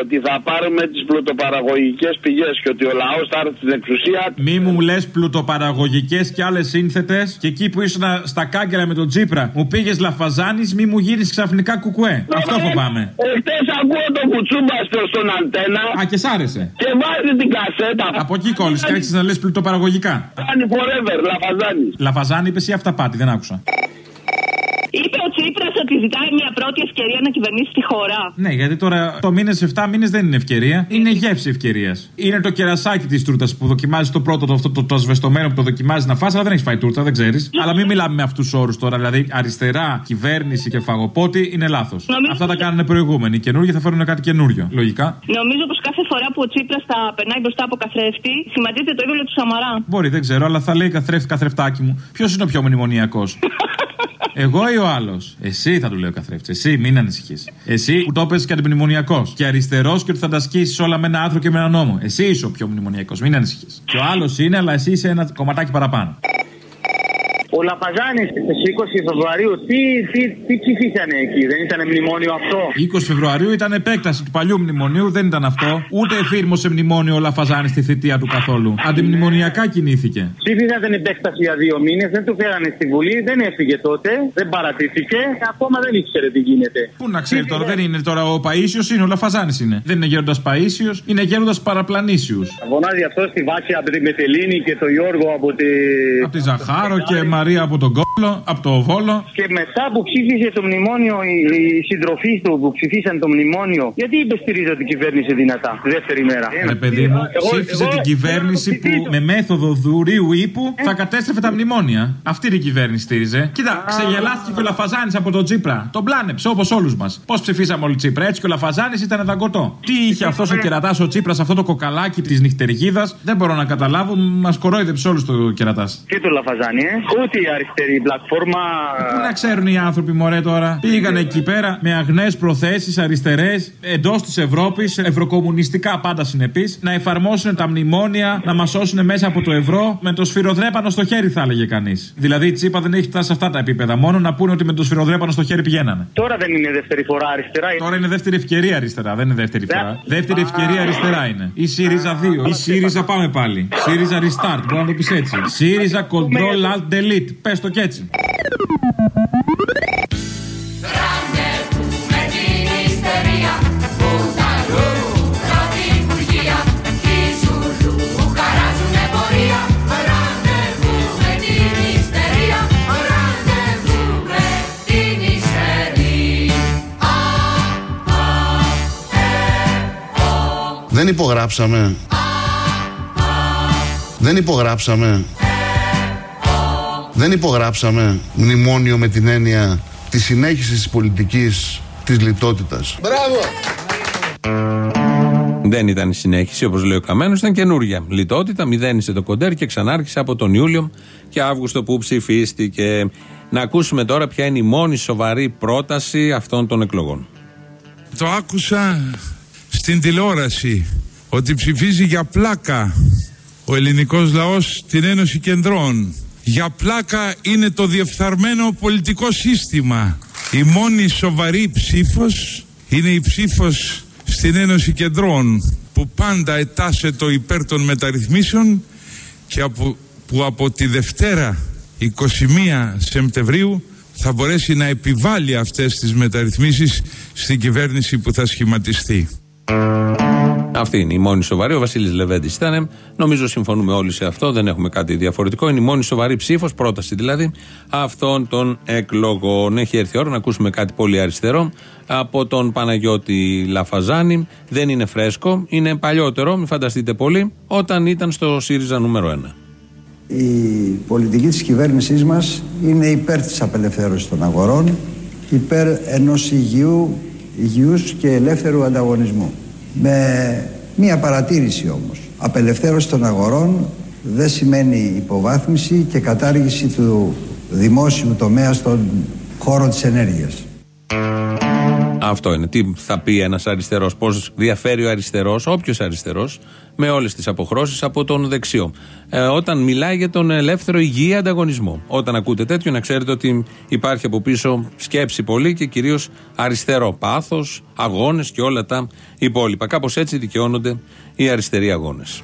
Ότι θα πάρουμε τις πλουτοπαραγωγικές πηγές και ότι ο λαός θα έρθει στην εξουσία. Μη μου λες πλουτοπαραγωγικές και άλλες σύνθετες και εκεί που ήσουν στα κάγκελα με τον Τζίπρα μου πήγες λαφαζάνη, μη μου γύρει ξαφνικά κουκουέ. Αυτό φοβάμαι. Εχθές ακούω το κουτσούμπα στο στον αντένα. Α, και σ' άρεσε. Και βάζει την κασέτα. Από εκεί κόλλησες και άρχισες να λες πλουτοπαραγωγικά. Κάνει forever, λαφαζάνη. Λαφαζάνη είπες ή αυταπάτη, δεν άκουσα. Είπε ο Τσίπρας ότι ζητάει μια πρώτη ευκαιρία να κυβερνήσει τη χώρα. Ναι, γιατί τώρα το μήνες 7 μήνες δεν είναι ευκαιρία. Είναι γεύση ευκαιρίας. Είναι το κερασάκι της τούρτας που δοκιμάζει το πρώτο, το, αυτό το, το ασβεστομένο που το δοκιμάζει να φας, αλλά δεν έχει φάει τούρτα, δεν ξέρεις. αλλά μην μιλάμε με αυτούς τους όρους τώρα. Δηλαδή αριστερά, κυβέρνηση και φαγοπότη είναι λάθος. Νομίζω Αυτά τα ότι- κάνουν προηγούμενοι. Οι καινούργοι θα φέρουν κάτι καινούριο. Λογικά. Νομίζω πως κάθε φορά που ο Τσίπρας θα περνάει μπροστά από καθρέφτη, σχηματίζεται το ίδιο του Σαμαρά. Μπορεί, δεν ξέρω, αλλά θα λέει καθρέφτη, καθρεφτάκι μου. Ποιος είναι ο πιο μνημονιακός; [LAUGHS] Εγώ ή ο άλλος; Εσύ θα του λέω καθρέφτη. Εσύ, μην ανησυχείς. Εσύ που το πες και αντιμνημονιακός. Και αριστερός και ότι θα τα σκίσεις όλα με ένα άρθρο και με ένα νόμο. Εσύ είσαι ο πιο μνημονιακός. Μην ανησυχείς. Και ο άλλος είναι, αλλά εσύ είσαι ένα κομματάκι παραπάνω. Ο Λαπαζάνης στις 20 Φεβρουαρίου τι, τι, τι ψηφίσανε εκεί, δεν ήταν μνημόνιο αυτό; 20 Φεβρουαρίου ήταν επέκταση του παλιού μνημονίου, δεν ήταν αυτό. Ούτε εφήρμοσε μνημόνιο ο Λαφαζάνης στη θητεία του καθόλου. Αντιμνημονιακά κινήθηκε. Ψήφισαν την επέκταση για δύο μήνες, δεν το φέρανε στη Βουλή, δεν έφυγε τότε, δεν παρατήθηκε, ακόμα δεν ήξερε τι γίνεται. Πού να ξέρει τώρα, δεν είναι τώρα ο Παίσιος, είναι ο Λαφαζάνης είναι. Δεν είναι γέροντας Παίσιος, είναι γέροντας Παραπλανήσιου. Φωνάζει αυτό στη βάση από τη Μεθελίνη και το Γιώργο από τη. Από τη Ζαχάρο και Μαρία από τον Κόλλο, από το Βόλο. Και μετά που ψήφισε το μνημόνιο, οι, οι συντροφοί του που ψηφίσαν το μνημόνιο, γιατί υποστηρίζω την κυβέρνηση δυνατά, τη δεύτερη μέρα. Ρε παιδί μου, ψήφισε την κυβέρνηση που με μέθοδο δουρίου ύπου θα κατέστρεφε τα μνημόνια. Αυτή την κυβέρνηση στήριζε. Κοίτα, ξεγελάστηκε και ο Λαφαζάνης από τον Τσίπρα. Τον πλάνεψε όπως όλους μας. Πώς ψηφίσαμε όλοι Τσίπρα, έτσι και ο Λαφαζάνης ήταν δαγκωτό. Τι είχε αυτός ο κερατάς ο Τσίπρας, αυτό το κοκαλάκι της νυχτεργίδα, δεν μπορώ να καταλάβω, μας κορόιδεψε όλους το κερατάς. Και το Λαφαζάνη, ε. Ούτε η αριστερή πλατφόρμα. Πού να ξέρουν οι άνθρωποι, μωρέ τώρα; Πήγαν εκεί πέρα με αγνές προθέσεις αριστερές εντός της Ευρώπης, ευρωκομμουνιστικά πάντα συνεπείς, να εφαρμόσουν τα μνημόνια, να μας σώσουν μέσα από το ευρώ με το σφυροδρέπανο στο χέρι, θα έλεγε κανείς. Δηλαδή η Τσίπα δεν έχει φτάσει σε αυτά τα επίπεδα. Μόνο να πούνε ότι με το σφυροδρέπανο στο χέρι πηγαίνανε. Τώρα δεν είναι δεύτερη φορά αριστερά. Τώρα είναι δεύτερη ευκαιρία αριστερά, δεν είναι δεύτερη φορά. Δεύτερη ευκαιρία αριστερά είναι. Η ΣΥΡΙΖΑ 2. Η ΣΥΡΙΖΑ πάμε πάλι. ΣΥΡΙΖΑ Restart, μπορεί να το πεις έτσι. ΣΥΡΙΖΑ Control Alt Delete. Πες το και έτσι. Με την ιστερία που τα λούρου πρώτη υπουργεία οι Ζουλού που χαράζουνε πορεία Ραντεβού με την ιστερία Ραντεβού με την ιστερία Δεν υπογράψαμε. Δεν υπογράψαμε. Δεν υπογράψαμε μνημόνιο με την έννοια της συνέχισης της πολιτικής της λιτότητας. Μπράβο! Δεν ήταν η συνέχιση, όπως λέει ο Καμένος, ήταν καινούρια. Λιτότητα, μηδένισε το κοντέρ και ξανάρχισε από τον Ιούλιο και Αύγουστο που ψηφίστηκε. Να ακούσουμε τώρα ποια είναι η μόνη σοβαρή πρόταση αυτών των εκλογών. Το άκουσα στην τηλεόραση ότι ψηφίζει για πλάκα ο ελληνικός λαός την Ένωση Κεντρών. Για πλάκα είναι το διεφθαρμένο πολιτικό σύστημα. Η μόνη σοβαρή ψήφος είναι η ψήφος στην Ένωση Κεντρών που πάντα ετάσσεται υπέρ των μεταρρυθμίσεων και από, που από τη Δευτέρα 21 Σεπτεμβρίου θα μπορέσει να επιβάλλει αυτές τις μεταρρυθμίσεις στην κυβέρνηση που θα σχηματιστεί. Αυτή είναι η μόνη σοβαρή. Ο Βασίλης Λεβέντης ήταν. Νομίζω συμφωνούμε όλοι σε αυτό. Δεν έχουμε κάτι διαφορετικό. Είναι η μόνη σοβαρή ψήφος, πρόταση δηλαδή, αυτών των εκλογών. Έχει έρθει η ώρα να ακούσουμε κάτι πολύ αριστερό από τον Παναγιώτη Λαφαζάνη. Δεν είναι φρέσκο, είναι παλιότερο, μην φανταστείτε πολύ, όταν ήταν στο ΣΥΡΙΖΑ νούμερο 1. Η πολιτική της κυβέρνησής μας είναι υπέρ της απελευθέρωσης των αγορών, υπέρ ενός υγιού, υγιούς και ελεύθερου ανταγωνισμού. Με μία παρατήρηση όμως. Απελευθέρωση των αγορών δεν σημαίνει υποβάθμιση και κατάργηση του δημόσιου τομέα στον χώρο της ενέργειας. Αυτό είναι. Τι θα πει ένας αριστερός, πώς διαφέρει ο αριστερός, όποιος αριστερός, με όλες τις αποχρώσεις από τον δεξιό. Ε, όταν μιλάει για τον ελεύθερο υγιή ανταγωνισμό. Όταν ακούτε τέτοιο, να ξέρετε ότι υπάρχει από πίσω σκέψη πολύ και κυρίως αριστερό πάθος, αγώνες και όλα τα υπόλοιπα. Κάπως έτσι δικαιώνονται οι αριστεροί αγώνες.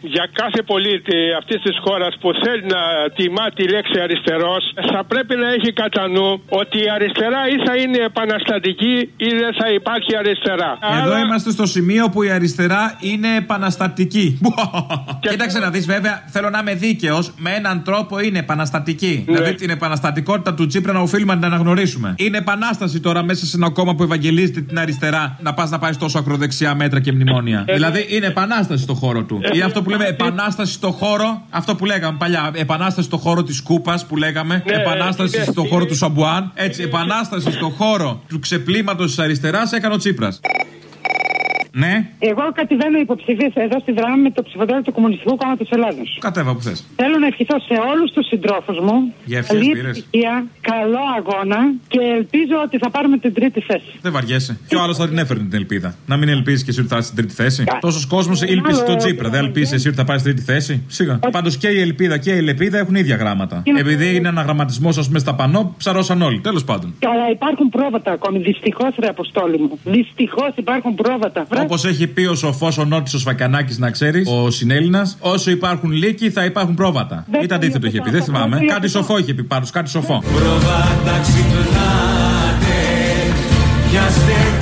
Για κάθε πολίτη αυτής της χώρας που θέλει να τιμά τη λέξη αριστερός, θα πρέπει να έχει κατά νου ότι η αριστερά ή θα είναι επαναστατική ή δεν θα υπάρχει αριστερά. Εδώ είμαστε στο σημείο που η αριστερά είναι επαναστατική. [LAUGHS] Κοίταξε να δεις, βέβαια, θέλω να είμαι δίκαιος. Με έναν τρόπο είναι επαναστατική. Δηλαδή την επαναστατικότητα του Τσίπρα να οφείλουμε να την αναγνωρίσουμε. Είναι επανάσταση τώρα μέσα σε ένα κόμμα που ευαγγελίζεται την αριστερά να πας να πάει τόσο ακροδεξιά μέτρα και μνημόνια. δηλαδή είναι επανάσταση στο χώρο του. Ή αυτό που λέμε επανάσταση στο χώρο, αυτό που λέγαμε παλιά. Επανάσταση στο χώρο της κούπας που λέγαμε. επανάσταση στο χώρο του Σαμπουάν. Έτσι, επανάσταση στο χώρο του ξεπλήματος της αριστεράς έκανε ο Τσίπρας. Ναι, Εγώ κατηβαίνω υποψηφίε εδώ στη δράμη με το ψηφοδέλτιο του Κομμουνιστικού Κόμματος Ελλάδος. κατέβα που θες. Θέλω να ευχηθώ σε όλους τους συντρόφους μου Για ευχές καλή πήρες. επιτυχία, καλό αγώνα και ελπίζω ότι θα πάρουμε την τρίτη θέση. Δεν βαριέσαι. Ποιο άλλος θα την έφερνε την ελπίδα. Να μην ελπίζεις και εσύ ότι θα είσαι στην τρίτη θέση. Τόσος κόσμος ήλπιζε τον Τσίπρα. Δεν ελπίζεις εσύ ότι θα πάει στην τρίτη θέση; Σίγα. Πάντως και η ελπίδα και η ελπίδα έχουν ίδια γράμματα. Επειδή είναι αναγραμματισμός, ας πούμε, στα πανό, ψαρώσαν όλοι. Τέλος πάντων. Αλλά υπάρχουν πρόβατα ακόμη. Δυστυχώς, ρε Αποστόλη μου. Δυστυχώς υπάρχουν πρόβατα. Όπως έχει πει ο σοφός ο Νότι ο Σφακιανάκης, να ξέρεις, ο συνέλληνας, όσο υπάρχουν λύκοι θα υπάρχουν πρόβατα. Δεν Ή το αντίθετο είχε πει, δεν θυμάμαι. δεν Κάτι σοφό είχε πει πάντω, κάτι σοφό. Πρόβατα ξυπνάτε, πιάστε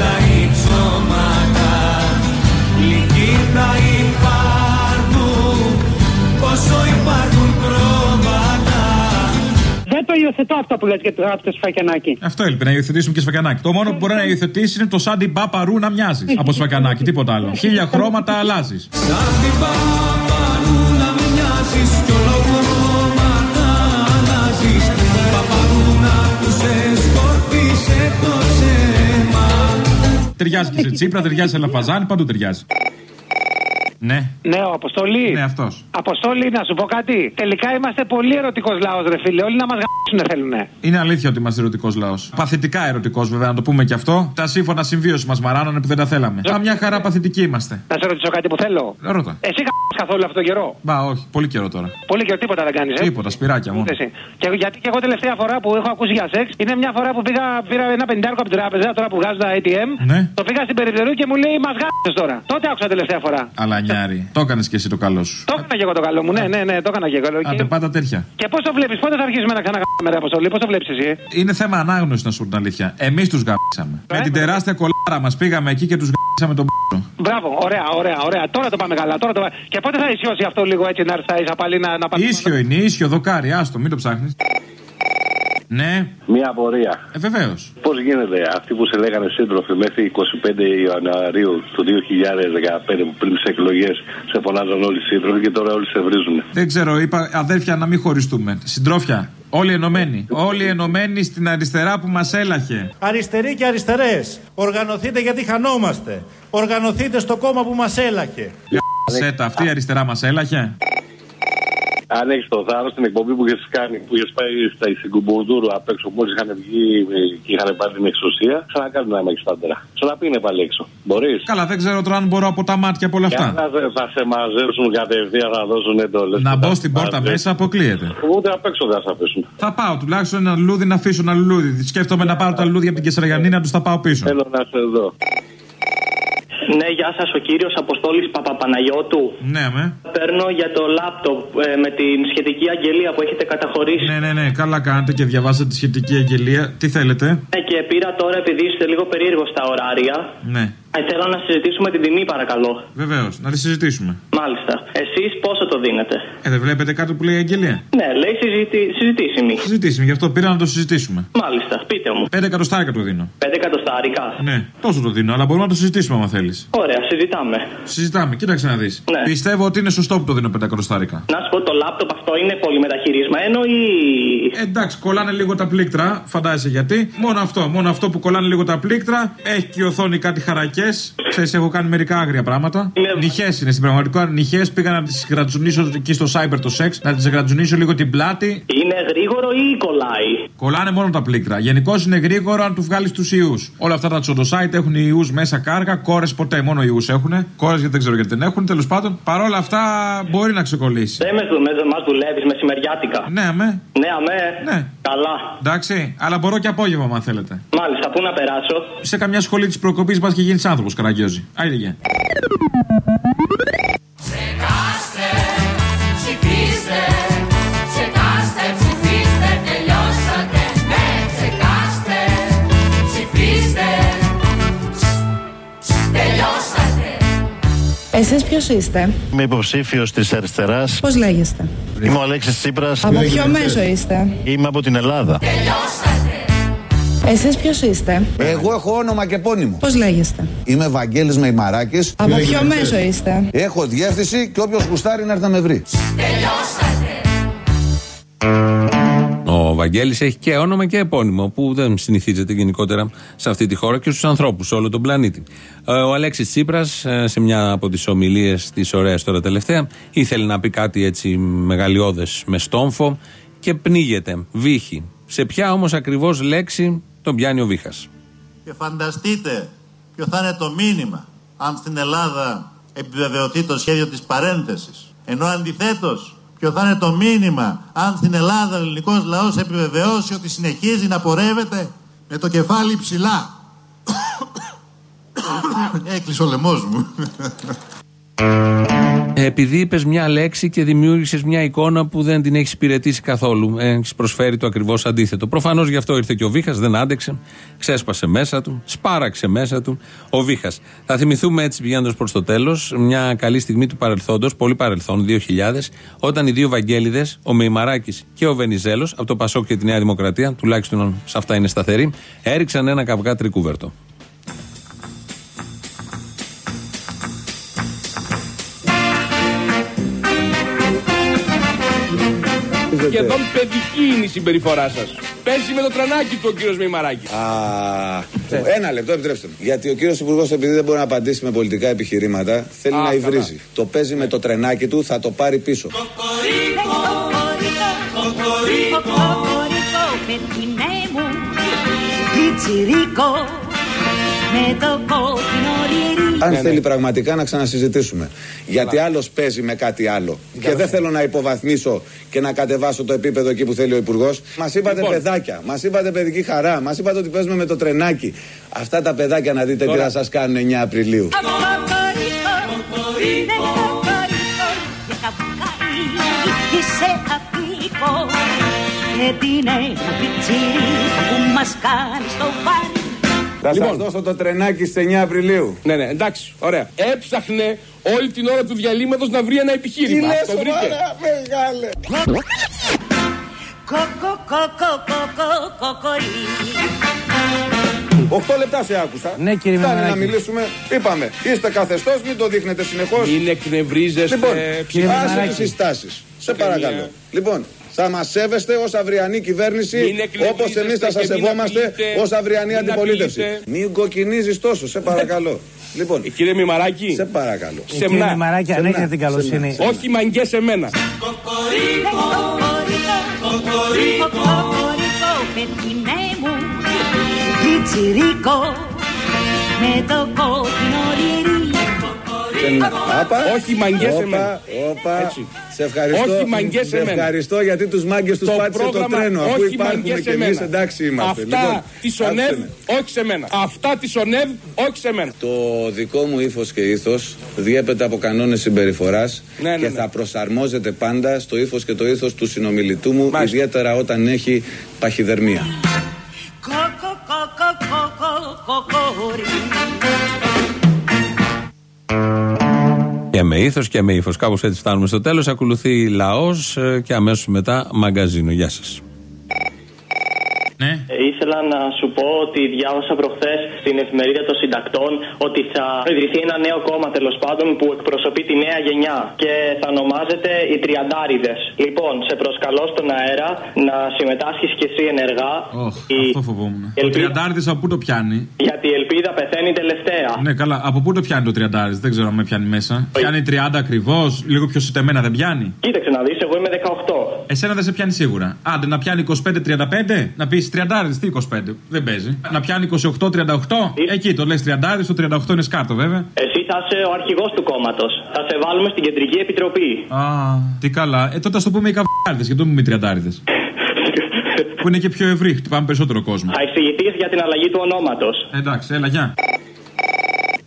υιοθετώ αυτό που λες για το, από το Σφακιανάκι. Αυτό έλειπε να υιοθετήσουμε και σφακιανάκι. Το μόνο που μπορεί να υιοθετήσει είναι το σάντι μπαπαρού να μοιάζεις από σφακιανάκι, τίποτα άλλο. Χίλια χρώματα αλλάζεις. Σαν την παπαρού να μοιάζεις κι όλο χρώματα αλλάζεις Παπαρού να του σε σκορπίσε το ψέμα Ταιριάζει και σε τσίπρα, ταιριάζει σε λαφαζάνι, παντού ταιριάζει. Ναι. Ναι, ο Αποστολή. Ναι, αυτός. Αποστολή, να σου πω κάτι. Τελικά είμαστε πολύ ερωτικός λαός, ρε φίλε. Όλοι να μας γαμίσουν θέλουν. Είναι αλήθεια ότι είμαστε ερωτικός λαός. Παθητικά ερωτικός, βέβαια, να το πούμε και αυτό. Τα σύμφωνα συμβίωσης μας μαράνανε που δεν τα θέλαμε. Α, μια χαρά παθητική είμαστε. Να σε ρωτήσω κάτι που θέλω. Ρώτα. Εσύ γαμίσει καθόλου αυτό τον καιρό; Μπα, όχι, πολύ καιρό τώρα. Πολύ καιρό, τίποτα δεν κάνεις. Ε; Τίποτα, σπυράκια μόνο. Ούτε εσύ. Και γιατί και εγώ τελευταία φορά που έχω ακούσει για σεξ είναι μια φορά που πήγα, πήρα ένα πεντάρκο από την τράπεζα τώρα που βγάζω τα ATM. Ναι. Το πήγα στην περιφερειακή και μου λέει Μας γάμισες τώρα. Τότε άκουσα τελευταία φορά. Αλλά νιάρι. Το έκανες και εσύ το καλό σου. Το έκανα και εγώ το καλό μου. Ναι, ναι, ναι, το έκανα και εγώ. Άντε, πάντα τέτοια. Και πώ το βλέπεις, πότε θα αρχίσουμε να ξαναγάμε ρε Αποστολή, πώ το βλέπεις εσύ. ε; Είναι θέμα ανάγνωσης να σου πω την αλήθεια. Εμείς τους γάμισαμε. Με την τεράστια κολάρα μας πήγαμε εκεί και τους γάμισαμε τον π***ο. Μπράβο, ωραία, ωραία, ωραία. Τώρα το πάμε καλά. Τώρα το... πάμε. Και πότε θα ισιώσει αυτό λίγο έτσι να έρθεις ίσα πάλι να, να πάμε. Ίσιο είναι, ίσιο δοκάρι, άστο, μην το ψάχνεις. Ναι, Μία απορία. ε, βεβαίως. Πώς γίνεται αυτοί που σε λέγανε σύντροφοι μέχρι 25 Ιανουαρίου του 2015 πριν τις εκλογές σε φωνάζαν όλοι οι σύντροφοι και τώρα όλοι σε βρίζουν. Δεν ξέρω, είπα αδέρφια να μην χωριστούμε. Συντρόφια, όλοι ενωμένοι. Όλοι ενωμένοι στην αριστερά που μας έλαχε. Αριστεροί και αριστερές. Οργανωθείτε γιατί χανόμαστε. Οργανωθείτε στο κόμμα που μας έλακε. Σέτα, αυτή η αριστερά μας έλαχε. Αν έχεις το θάρρος στην εκπομπή που έχει κάνει, που έχει πάει στα Ισικουμπουρδούρου απ' έξω, μόλις είχαν βγει ε, και είχαν πάρει την εξουσία, ξανακάνει να έχεις πάντερα. Ξαναπίνε πάλι έξω. Μπορείς. Καλά, δεν ξέρω τώρα αν μπορώ από τα μάτια από όλα αυτά. θα σε μαζέψουν κατευθείαν, θα δώσουν εντολές. Να μπω στην πόρτα μέσα αποκλείεται. Ούτε απ' έξω δεν θα σε αφήσουν. Θα πάω τουλάχιστον ένα λουλούδι να αφήσω ένα λουλούδι. Σκέφτομαι να πάρω τα λουλούδια από την Κεσαριανή να τους τα πάω πίσω. Θέλω να σε δω. Ναι, γεια σας, ο κύριος Αποστόλης Παπαπαναγιώτου. Ναι, με. Παίρνω για το λάπτοπ ε, με την σχετική αγγελία που έχετε καταχωρήσει. Ναι, ναι, ναι, καλά κάνετε και διαβάσατε τη σχετική αγγελία. Τι θέλετε; Ναι, και πήρα τώρα επειδή είστε λίγο περίεργος στα ωράρια. Ναι, Ε, θέλω να συζητήσουμε την τιμή, παρακαλώ. βεβαίως, να τη συζητήσουμε. Μάλιστα. Εσείς πόσο το δίνετε; Ε, δεν βλέπετε κάτω που λέει αγγελία; Ναι, λέει συζητη... συζητήσιμη. Συζητήσουμε, γι' αυτό πήρα να το συζητήσουμε. Μάλιστα, πείτε μου. 5 εκατοστάρικα το δίνω. 5 εκατοστάρικα. Ναι, τόσο το δίνω, αλλά μπορούμε να το συζητήσουμε άμα θέλεις. Ωραία, συζητάμε. Συζητάμε, κοίταξε να δεις. Ναι. Πιστεύω ότι είναι σωστό που το δίνω 5 εκατοστάρικα. Να σου πω, το λάπτοπ αυτό είναι πολύ μεταχειρισμένο ή. Ε, εντάξει, κολλάνε λίγο τα πλήκτρα, φαντάζεσαι γιατί. Μόνο αυτό, μόνο αυτό που κολλάνε λίγο τα πλήκτρα. Έχει και η οθόνη κάτι χαρακέ. Ξέρει, έχω κάνει μερικά άγρια πράγματα. Νυχέ είναι στην πραγματικότητα. Νυχέ πήγα να τι γρατζουνίσω εκεί στο cyber το σεξ, να τι γρατζουνίσω λίγο την πλάτη. Είναι γρήγορο ή κολλάει. Κολλάνε μόνο τα πλήκτρα. Γενικώ είναι γρήγορο αν του βγάλει του ιού. Όλα αυτά τα τσοντοσάιτ έχουν ιού μέσα κάργα. Κόρε ποτέ μόνο ιού έχουν. Κόρε γιατί δεν ξέρω γιατί δεν έχουν. Τέλο πάντων, παρόλα αυτά μπορεί να ξεκολλήσει. Δεν με, με, μας δουλεύει μεσημεριάτικα. Ναι, αμέ. Ναι, αμέ. Ναι. Καλά. Εντάξει, αλλά μπορώ και απόγευμα αν θέλετε. Μάλιστα, πού να περάσω. Σε καμιά σχολή της προκοπής πας και γίνεις άνθρωπος, καραγκιόζη. Άιντε Εσείς ποιος είστε, Είμαι υποψήφιος της αριστεράς. πώς λέγεστε, Είμαι ο Αλέξης Τσίπρας. από ποιο μέσο είστε, Είμαι από την Ελλάδα. εσείς ποιος είστε, Εγώ έχω όνομα και πόνιμο. πώς λέγεστε, Είμαι Βαγγέλης Μεϊμαράκης. από ποιο μέσο είστε, Έχω διεύθυνση και όποιος γουστάρει να έρθει να με βρει. Ο Βαγγέλης έχει και όνομα και επώνυμο που δεν συνηθίζεται γενικότερα σε αυτή τη χώρα και στους ανθρώπους, σε όλο τον πλανήτη. Ε, Ο Αλέξης Τσίπρας ε, σε μια από τις ομιλίες της ωραίας τώρα τελευταία ήθελε να πει κάτι έτσι μεγαλειώδες με στόμφο και πνίγεται, βύχει. Σε ποια όμως ακριβώς λέξη τον πιάνει ο Βύχας. Και φανταστείτε ποιο θα είναι το μήνυμα αν στην Ελλάδα επιβεβαιωθεί το σχέδιο της παρένθεσης. Ενώ αντιθέτως ποιο θα είναι το μήνυμα αν στην Ελλάδα ο ελληνικός λαός επιβεβαιώσει ότι συνεχίζει να πορεύεται με το κεφάλι ψηλά. [COUGHS] Έκλεισε ο λαιμός μου. [COUGHS] Ε, Επειδή είπες μια λέξη και δημιούργησες μια εικόνα που δεν την έχεις υπηρετήσει καθόλου. Έχεις προσφέρει το ακριβώς αντίθετο. Προφανώς γι' αυτό ήρθε και ο Βίχας, δεν άντεξε, ξέσπασε μέσα του, σπάραξε μέσα του ο Βίχας. Θα θυμηθούμε έτσι πηγαίνοντας προς το τέλος μια καλή στιγμή του παρελθόντος, πολύ παρελθόν, 2000, όταν οι δύο Βαγγέλιδες, ο Μεϊμαράκης και ο Βενιζέλος, από το Πασόκ και τη Νέα Δημοκρατία, τουλάχιστον σε αυτά είναι σταθεροί, έριξαν ένα καυγά τρικούβερτο. Σχεδόν παιδική είναι η συμπεριφορά σας. Πέσει με το τρανάκι του ο κύριος Μημαράκης. Α, ένα λεπτό, επιτρέψτε μου. Γιατί ο κύριος Υπουργός, επειδή δεν μπορεί να απαντήσει με πολιτικά επιχειρήματα, θέλει Α, να καλά. υβρίζει. Το παίζει με το τρενάκι του, θα το πάρει πίσω. πετεινέ μου Πιτσιρίκο με το κόκκινο λιρί Αν θέλει πραγματικά να ξανασυζητήσουμε. Γιατί άλλο παίζει με κάτι άλλο. Και δεν θέλω να υποβαθμίσω και να κατεβάσω το επίπεδο εκεί που θέλει ο Υπουργό. Μα είπατε Λοιπόν. παιδάκια, μα είπατε παιδική χαρά, μα είπατε ότι παίζουμε με το τρενάκι. Αυτά τα παιδάκια να δείτε τι Τώρα. θα σα κάνουν 9 Απριλίου. Κοκορίκο είναι κοκορίκο και καβουκάρι είσαι απίκο και την ένα πιτσιρίκο που μας κάνει στο πάρι Θα Λοιπόν. σας δώσω το τρενάκι στις 9 Απριλίου. Ναι, ναι, εντάξει, ωραία. Έψαχνε όλη την ώρα του διαλύματος να βρει ένα επιχείρημα. Το βρήκε. μεγάλε. Κοκο κοκο κοκο κοκορί 8 λεπτά σε άκουσα. Ναι, κύριε Φτάνει να Μεμαράκη. μιλήσουμε. Είπαμε. Είστε καθεστώς, μην το δείχνετε συνεχώς. Μην εκνευρίζεστε. Λοιπόν, ψυχή. άσε τις Μεμαράκη. συστάσεις. Σε Καμία. παρακαλώ. Λοιπόν, θα μας σέβεστε ως αυριανή κυβέρνηση, Μην εκνευρίζεστε όπως εμείς θα σας και μην σεβόμαστε απειλείτε. ως αυριανή Μην αντιπολίτευση. απειλείτε. Μην κοκκινίζεις τόσο, σε παρακαλώ. [LAUGHS] λοιπόν, Ε, Κύριε Μημαράκη, σε παρακαλώ. Κύριε σεμνά. Μημαράκη, αν έχετε την καλοσύνη. Όχι μαγκέ σε μένα. Κοκορίκο πετεινέ μου Πιτσιρίκο με το κόκκινο λιρί Δεν- Άπα. Όχι μαγκές Όπα, εμένα. όπα. Έτσι. Σε ευχαριστώ. Όχι μαγκές Σε εμένα. ευχαριστώ γιατί τους μάγκες τους Το πάτησε το πρόγραμμα τρένο. Αφού όχι υπάρχουμε μαγκές και σε εμείς μένα. εντάξει είμαστε. Αυτά Λοιπόν, της ΟΝΕΒ, άκουσε με. όχι σε μένα. Αυτά της ΟΝΕΒ, όχι σε μένα. Το δικό μου ύφος και ήθος διέπεται από κανόνες συμπεριφοράς Ναι, ναι, και ναι. θα προσαρμόζεται πάντα στο ύφος και το ήθος του συνομιλητού μου, Μάλιστα. ιδιαίτερα όταν έχει παχυδερμία. Και με ήθος και με ύφος. Κάπως έτσι φτάνουμε στο τέλος. Ακολουθεί λαός και αμέσως μετά μαγκαζίνο. Γεια σας. Ναι. Ε, Ήθελα να σου πω ότι διάβασα προχθές στην εφημερίδα των συντακτών ότι θα ιδρυθεί ένα νέο κόμμα τέλος πάντων που εκπροσωπεί τη νέα γενιά και θα ονομάζεται οι Τριαντάριδες. Λοιπόν, σε προσκαλώ στον αέρα να συμμετάσχεις και εσύ ενεργά. Οχ, Η- αυτό φοβόμουν. η Το ελπίδα- τριαντάριδες από πού το πιάνει; Γιατί η ελπίδα πεθαίνει τελευταία. Ναι, καλά. Από πού το πιάνει το τριαντάριδες, δεν ξέρω αν με πιάνει μέσα. Πιάνει 30 ακριβώς, λίγο πιο συντεμένα δεν πιάνει; Κοίταξε να δεις, εγώ είμαι 18. Εσένα δεν σε πιάνει σίγουρα. Άντε να πιάνει 25-35, να πεις 30, τι 25, δεν παίζει. Να πιάνει 28-38, εκεί το λες 30, το 38 είναι σκάρτο βέβαια. Εσύ θα είσαι ο αρχηγός του κόμματος. Θα σε βάλουμε στην κεντρική επιτροπή. Α, τι καλά. Ε, τότε ας το πούμε οι καβγάριδε, γιατί δεν πούμε οι τριαντάριδες. [LAUGHS] που είναι και πιο ευρύ, χτυπάμε περισσότερο κόσμο. Θα εξηγηθεί για την αλλαγή του ονόματος. Εντάξει, έλα, γεια.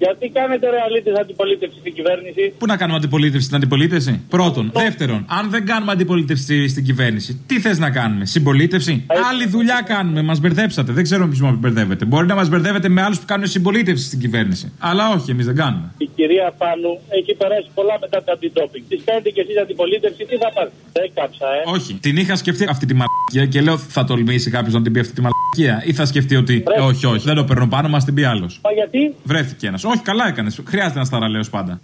Γιατί κάνετε ρεαλίτες αντιπολίτευση στην κυβέρνηση; Πού να κάνουμε αντιπολίτευση στην αντιπολίτευση; Πρώτον. Δεύτερον, αν δεν κάνουμε αντιπολίτευση στην κυβέρνηση, τι θες να κάνουμε, συμπολίτευση; Άλλη δουλειά κάνουμε, μας μπερδέψατε. Δεν ξέρω ποιο μας μπερδεύετε. Μπορεί να μας μπερδεύετε με άλλους που κάνουν συμπολίτευση στην κυβέρνηση. Αλλά όχι, εμείς δεν κάνουμε. Η κυρία Πάνου έχει περάσει πολλά μετά τα αντιτόπινγκ. Της κάνετε κι εσείς αντιπολίτευση, τι θα πάρετε; Δεν κάψα, ε. Όχι. Την είχα σκεφτεί αυτή τη μαλακία και λέω θα τολμήσει κάποιος να την πει αυτή τη μαλακία. Ή θα σκεφτεί ότι ε, όχι, όχι, δεν το παίρνω πάνω, μας την πει άλλος. Μα γιατί; Βρέθηκε ένας. Όχι, καλά έκανες. Χρειάζεται ένας ταραλέο πάντα.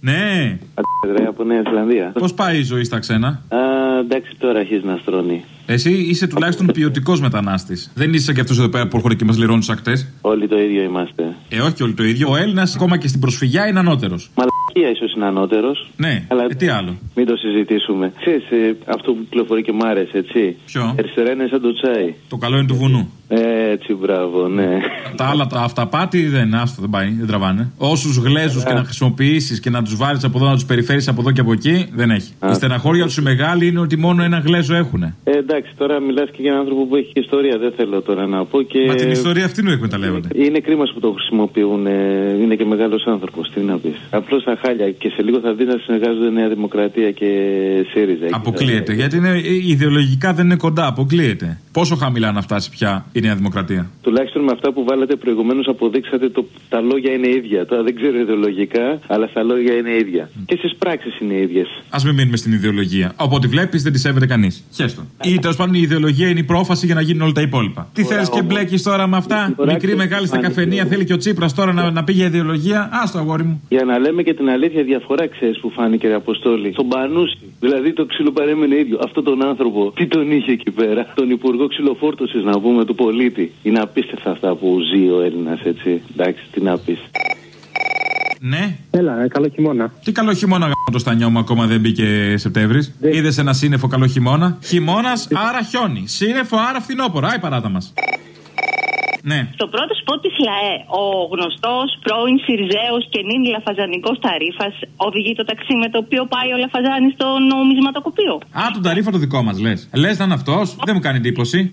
Ναι. Αντρέα από Νέα Ισλανδία. Πώς πάει η ζωή στα ξένα; Α, εντάξει, τώρα αρχίζει να στρώνει. Εσύ είσαι τουλάχιστον ποιοτικός μετανάστης. Δεν είσαι σαν και αυτού εδώ πέρα που έρχονται και μας λερώνουν ακτέ. Όλοι το ίδιο είμαστε. Ε, όχι όλοι το ίδιο. Ο Έλληνας ακόμα και στην προσφυγιά είναι ανώτερος. Μαλακία ίσως είναι ανώτερος. Ναι, Αλλά ε, τι άλλο. Μην το συζητήσουμε. Ξέρεις, ε, αυτό που κυκλοφορεί και μ' άρεσε, έτσι. Ποιο; Αριστερά είναι σαν το τσάι. Το καλό είναι του βουνού. Ε, έτσι, μπράβο, ναι. Τα άλλα τα αυταπάτη δεν, άστο, δεν πάει, δεν τραβάνε. Όσους γλέζους και να χρησιμοποιήσεις και να τους βάλει από εδώ, να τους περιφέρεις από εδώ και από εκεί, δεν έχει. Η στεναχώρια τους οι μεγάλοι είναι ότι μόνο ένα γλέζο έχουν. Ε, εντάξει, τώρα μιλάς και για έναν άνθρωπο που έχει και ιστορία. Δεν θέλω τώρα να πω. Και... Μα την ιστορία αυτή του εκμεταλλεύονται. Είναι κρίμα που το χρησιμοποιούν. ε, Είναι και μεγάλος άνθρωπος. Τι να πεις. Απλώς τα χάλια. Και σε λίγο θα δεις να συνεργάζονται Νέα Δημοκρατία και ΣΥΡΙΖΑ. Εκεί θα- Αποκλείεται. Γιατί είναι, ιδεολογικά δεν είναι κοντά. Αποκλείεται. Πόσο χαμηλά να φτάσει πια η Νέα Δημοκρατία; Τουλάχιστον με αυτά που βάλατε προηγουμένως αποδείξατε το, τα λόγια είναι ίδια. Τώρα δεν ξέρω ιδεολογικά, αλλά στα λόγια είναι ίδια. Και στις πράξεις είναι ίδιες. Α μην μείνουμε στην ιδεολογία. Από ό,τι βλέπεις δεν τη σέβεται κανείς. Χέστο. Ή τέλος πάντων η ιδεολογία είναι η πρόφαση για να γίνουν όλα τα υπόλοιπα. Τι Ωραία, θέλεις και όμως. μπλέκεις τώρα με αυτά; Ωραία, Μικρή και- μεγάλη στα άνοιξε. καφενεία θέλει και ο Τσίπρας τώρα να, να πει για ιδεολογία. Α το αγόρι μου. Για να λέμε και την αλήθεια, διαφορά ξέρεις που φάνηκε, ρε Αποστόλη. Στον Πανούση. Δηλαδή το ξύλο παρέμενε ίδιο. Αυτό τον άνθρωπο, τι τον είχε εκεί πέρα; Τον Υπουργό Ξυλοφόρτωσης, να πούμε, του πολίτη. Είναι απίστευτα αυτά που ζει ο Έλληνας, έτσι. Εντάξει, τι να πεις. Ναι. Έλα, ε, καλό χειμώνα. Τι καλό χειμώνα γαμώ το στανιό μου ακόμα δεν μπήκε Σεπτέμβρης. Είδες ένα σύννεφο καλό χειμώνα. Χειμώνας, άρα χιόνι. Σύννεφο, άρα φθινόπωρο. Άι παράτα μας. Ναι. Στο πρώτο σποτ της ΛΑΕ, ο γνωστός πρώην Σιριζέος και νυν Λαφαζανικός Ταρίφα οδηγεί το ταξί με το οποίο πάει ο Λαφαζάνης στο νομισματοκοπείο. Α, τον ταρίφα το δικό μας λες. Λες να είναι αυτός. Δεν μου κάνει εντύπωση.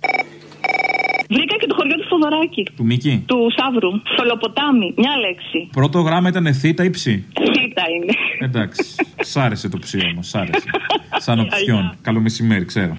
Βρήκα και το χωριό του Θοδωράκη. Του Μίκη. Του Σταύρου. Φωλοποτάμι. Μια λέξη. Πρώτο γράμμα ήταν θήτα ή ψή; Θήτα είναι. Εντάξει. Σ' άρεσε το ψή όμως. Σ' άρεσε. Σαν οψιόν. Καλό μεσημέρι, ξέρω.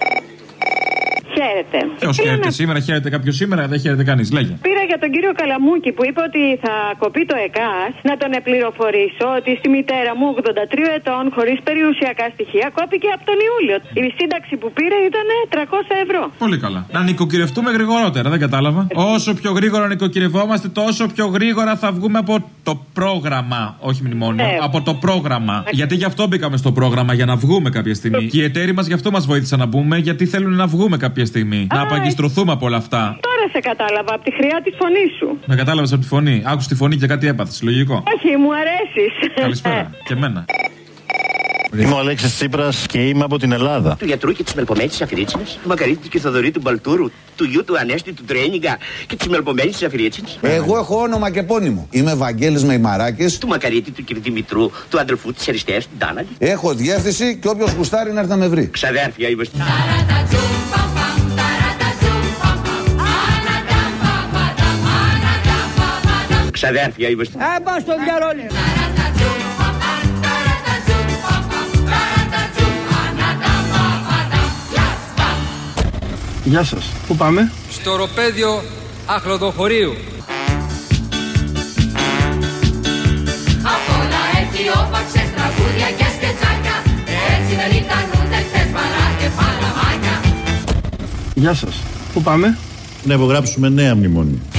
Χαίρετε. Ποιο χαίρεται σήμερα, χαίρεται κάποιος σήμερα, δεν χαίρεται κανείς. Λέγε. Πήρα για τον κύριο Καλαμούκη που είπε ότι θα κοπεί το ΕΚΑΣ να τον επληροφορήσω ότι στη μητέρα μου 83 ετών χωρίς περιουσιακά στοιχεία κόπηκε από τον Ιούλιο. Η σύνταξη που πήρε ήταν 300 ευρώ. Πολύ καλά. Να νοικοκυρευτούμε γρηγορότερα, δεν κατάλαβα. Όσο πιο γρήγορα νοικοκυρευόμαστε, τόσο πιο γρήγορα θα βγούμε από το πρόγραμμα. Όχι μνημόνιο, Ναι. από το πρόγραμμα. Γιατί γι' αυτό μπήκαμε στο πρόγραμμα, για να βγούμε κάποια στιγμή. Και οι εταίροι μας γι' αυτό μας βοήθησαν να μπούμε, γιατί θέλουν να βγούμε κάποια στιγμή. Να απαγκιστρωθούμε από όλα αυτά. Τώρα σε κατάλαβα από τη χρειά της φωνής σου. Με κατάλαβες από τη φωνή. Άκουσες τη φωνή και κάτι έπαθες. Λογικό. Όχι, μου αρέσεις. Καλησπέρα. και εμένα. Είμαι ο Αλέξης Τσίπρας και είμαι από την Ελλάδα. Του γιατρού και της μελπομένη Αφιρίτσινη, του Μακαρίτη και Θοδωρή του Μπαλτούρου, του γιου του Ανέστη του Τρένιγκα και της μελπομένη Αφιρίτσινη. Εγώ έχω όνομα και πόνιμο. Είμαι Βαγγέλης Μεϊμαράκης. Του Μακαρίτη του κ. Δημητρού, του αδελφού της Αριστείας του Ντάναλη. Έχω διεύθυνση και όποιος γουστάρει να έρθει να με βρει. Ξαδέρφια είμαστε. Ξαδέρφια είμαστε. Ε, πας στο διαρρόλι. Γεια σας. Πού πάμε; στο οροπέδιο Αχλοδοχωρίου. Απ' όλα έχει όπαξες τραγούδια και σκετσάκια Έτσι δεν ήταν ούτε χθες παρά και παλαμάκια Γεια σας. Πού πάμε; Να υπογράψουμε νέα μνημόνια.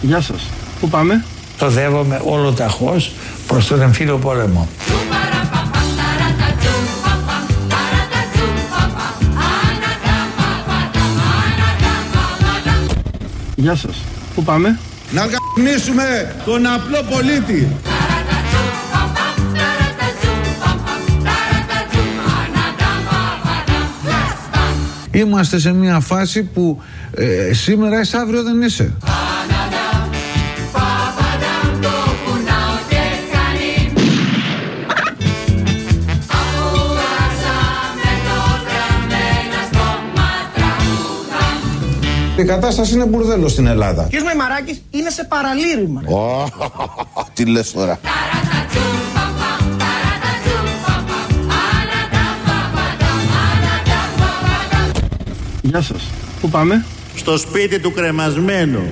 Γεια σας. Πού πάμε; Το δεύομαι όλο ταχώς προς τον εμφύλιο πόλεμο. Γεια σας. Πού πάμε; Να οργανίσουμε τον απλό πολίτη. Είμαστε σε μια φάση που ε, σήμερα είσαι αύριο δεν είσαι. Η κατάσταση είναι μπουρδέλο στην Ελλάδα. Κύριος Μεμαράκης είναι σε παραλήρημα. Ω, Τι λες τώρα. Γεια σας. Πού πάμε; Στο σπίτι του κρεμασμένου.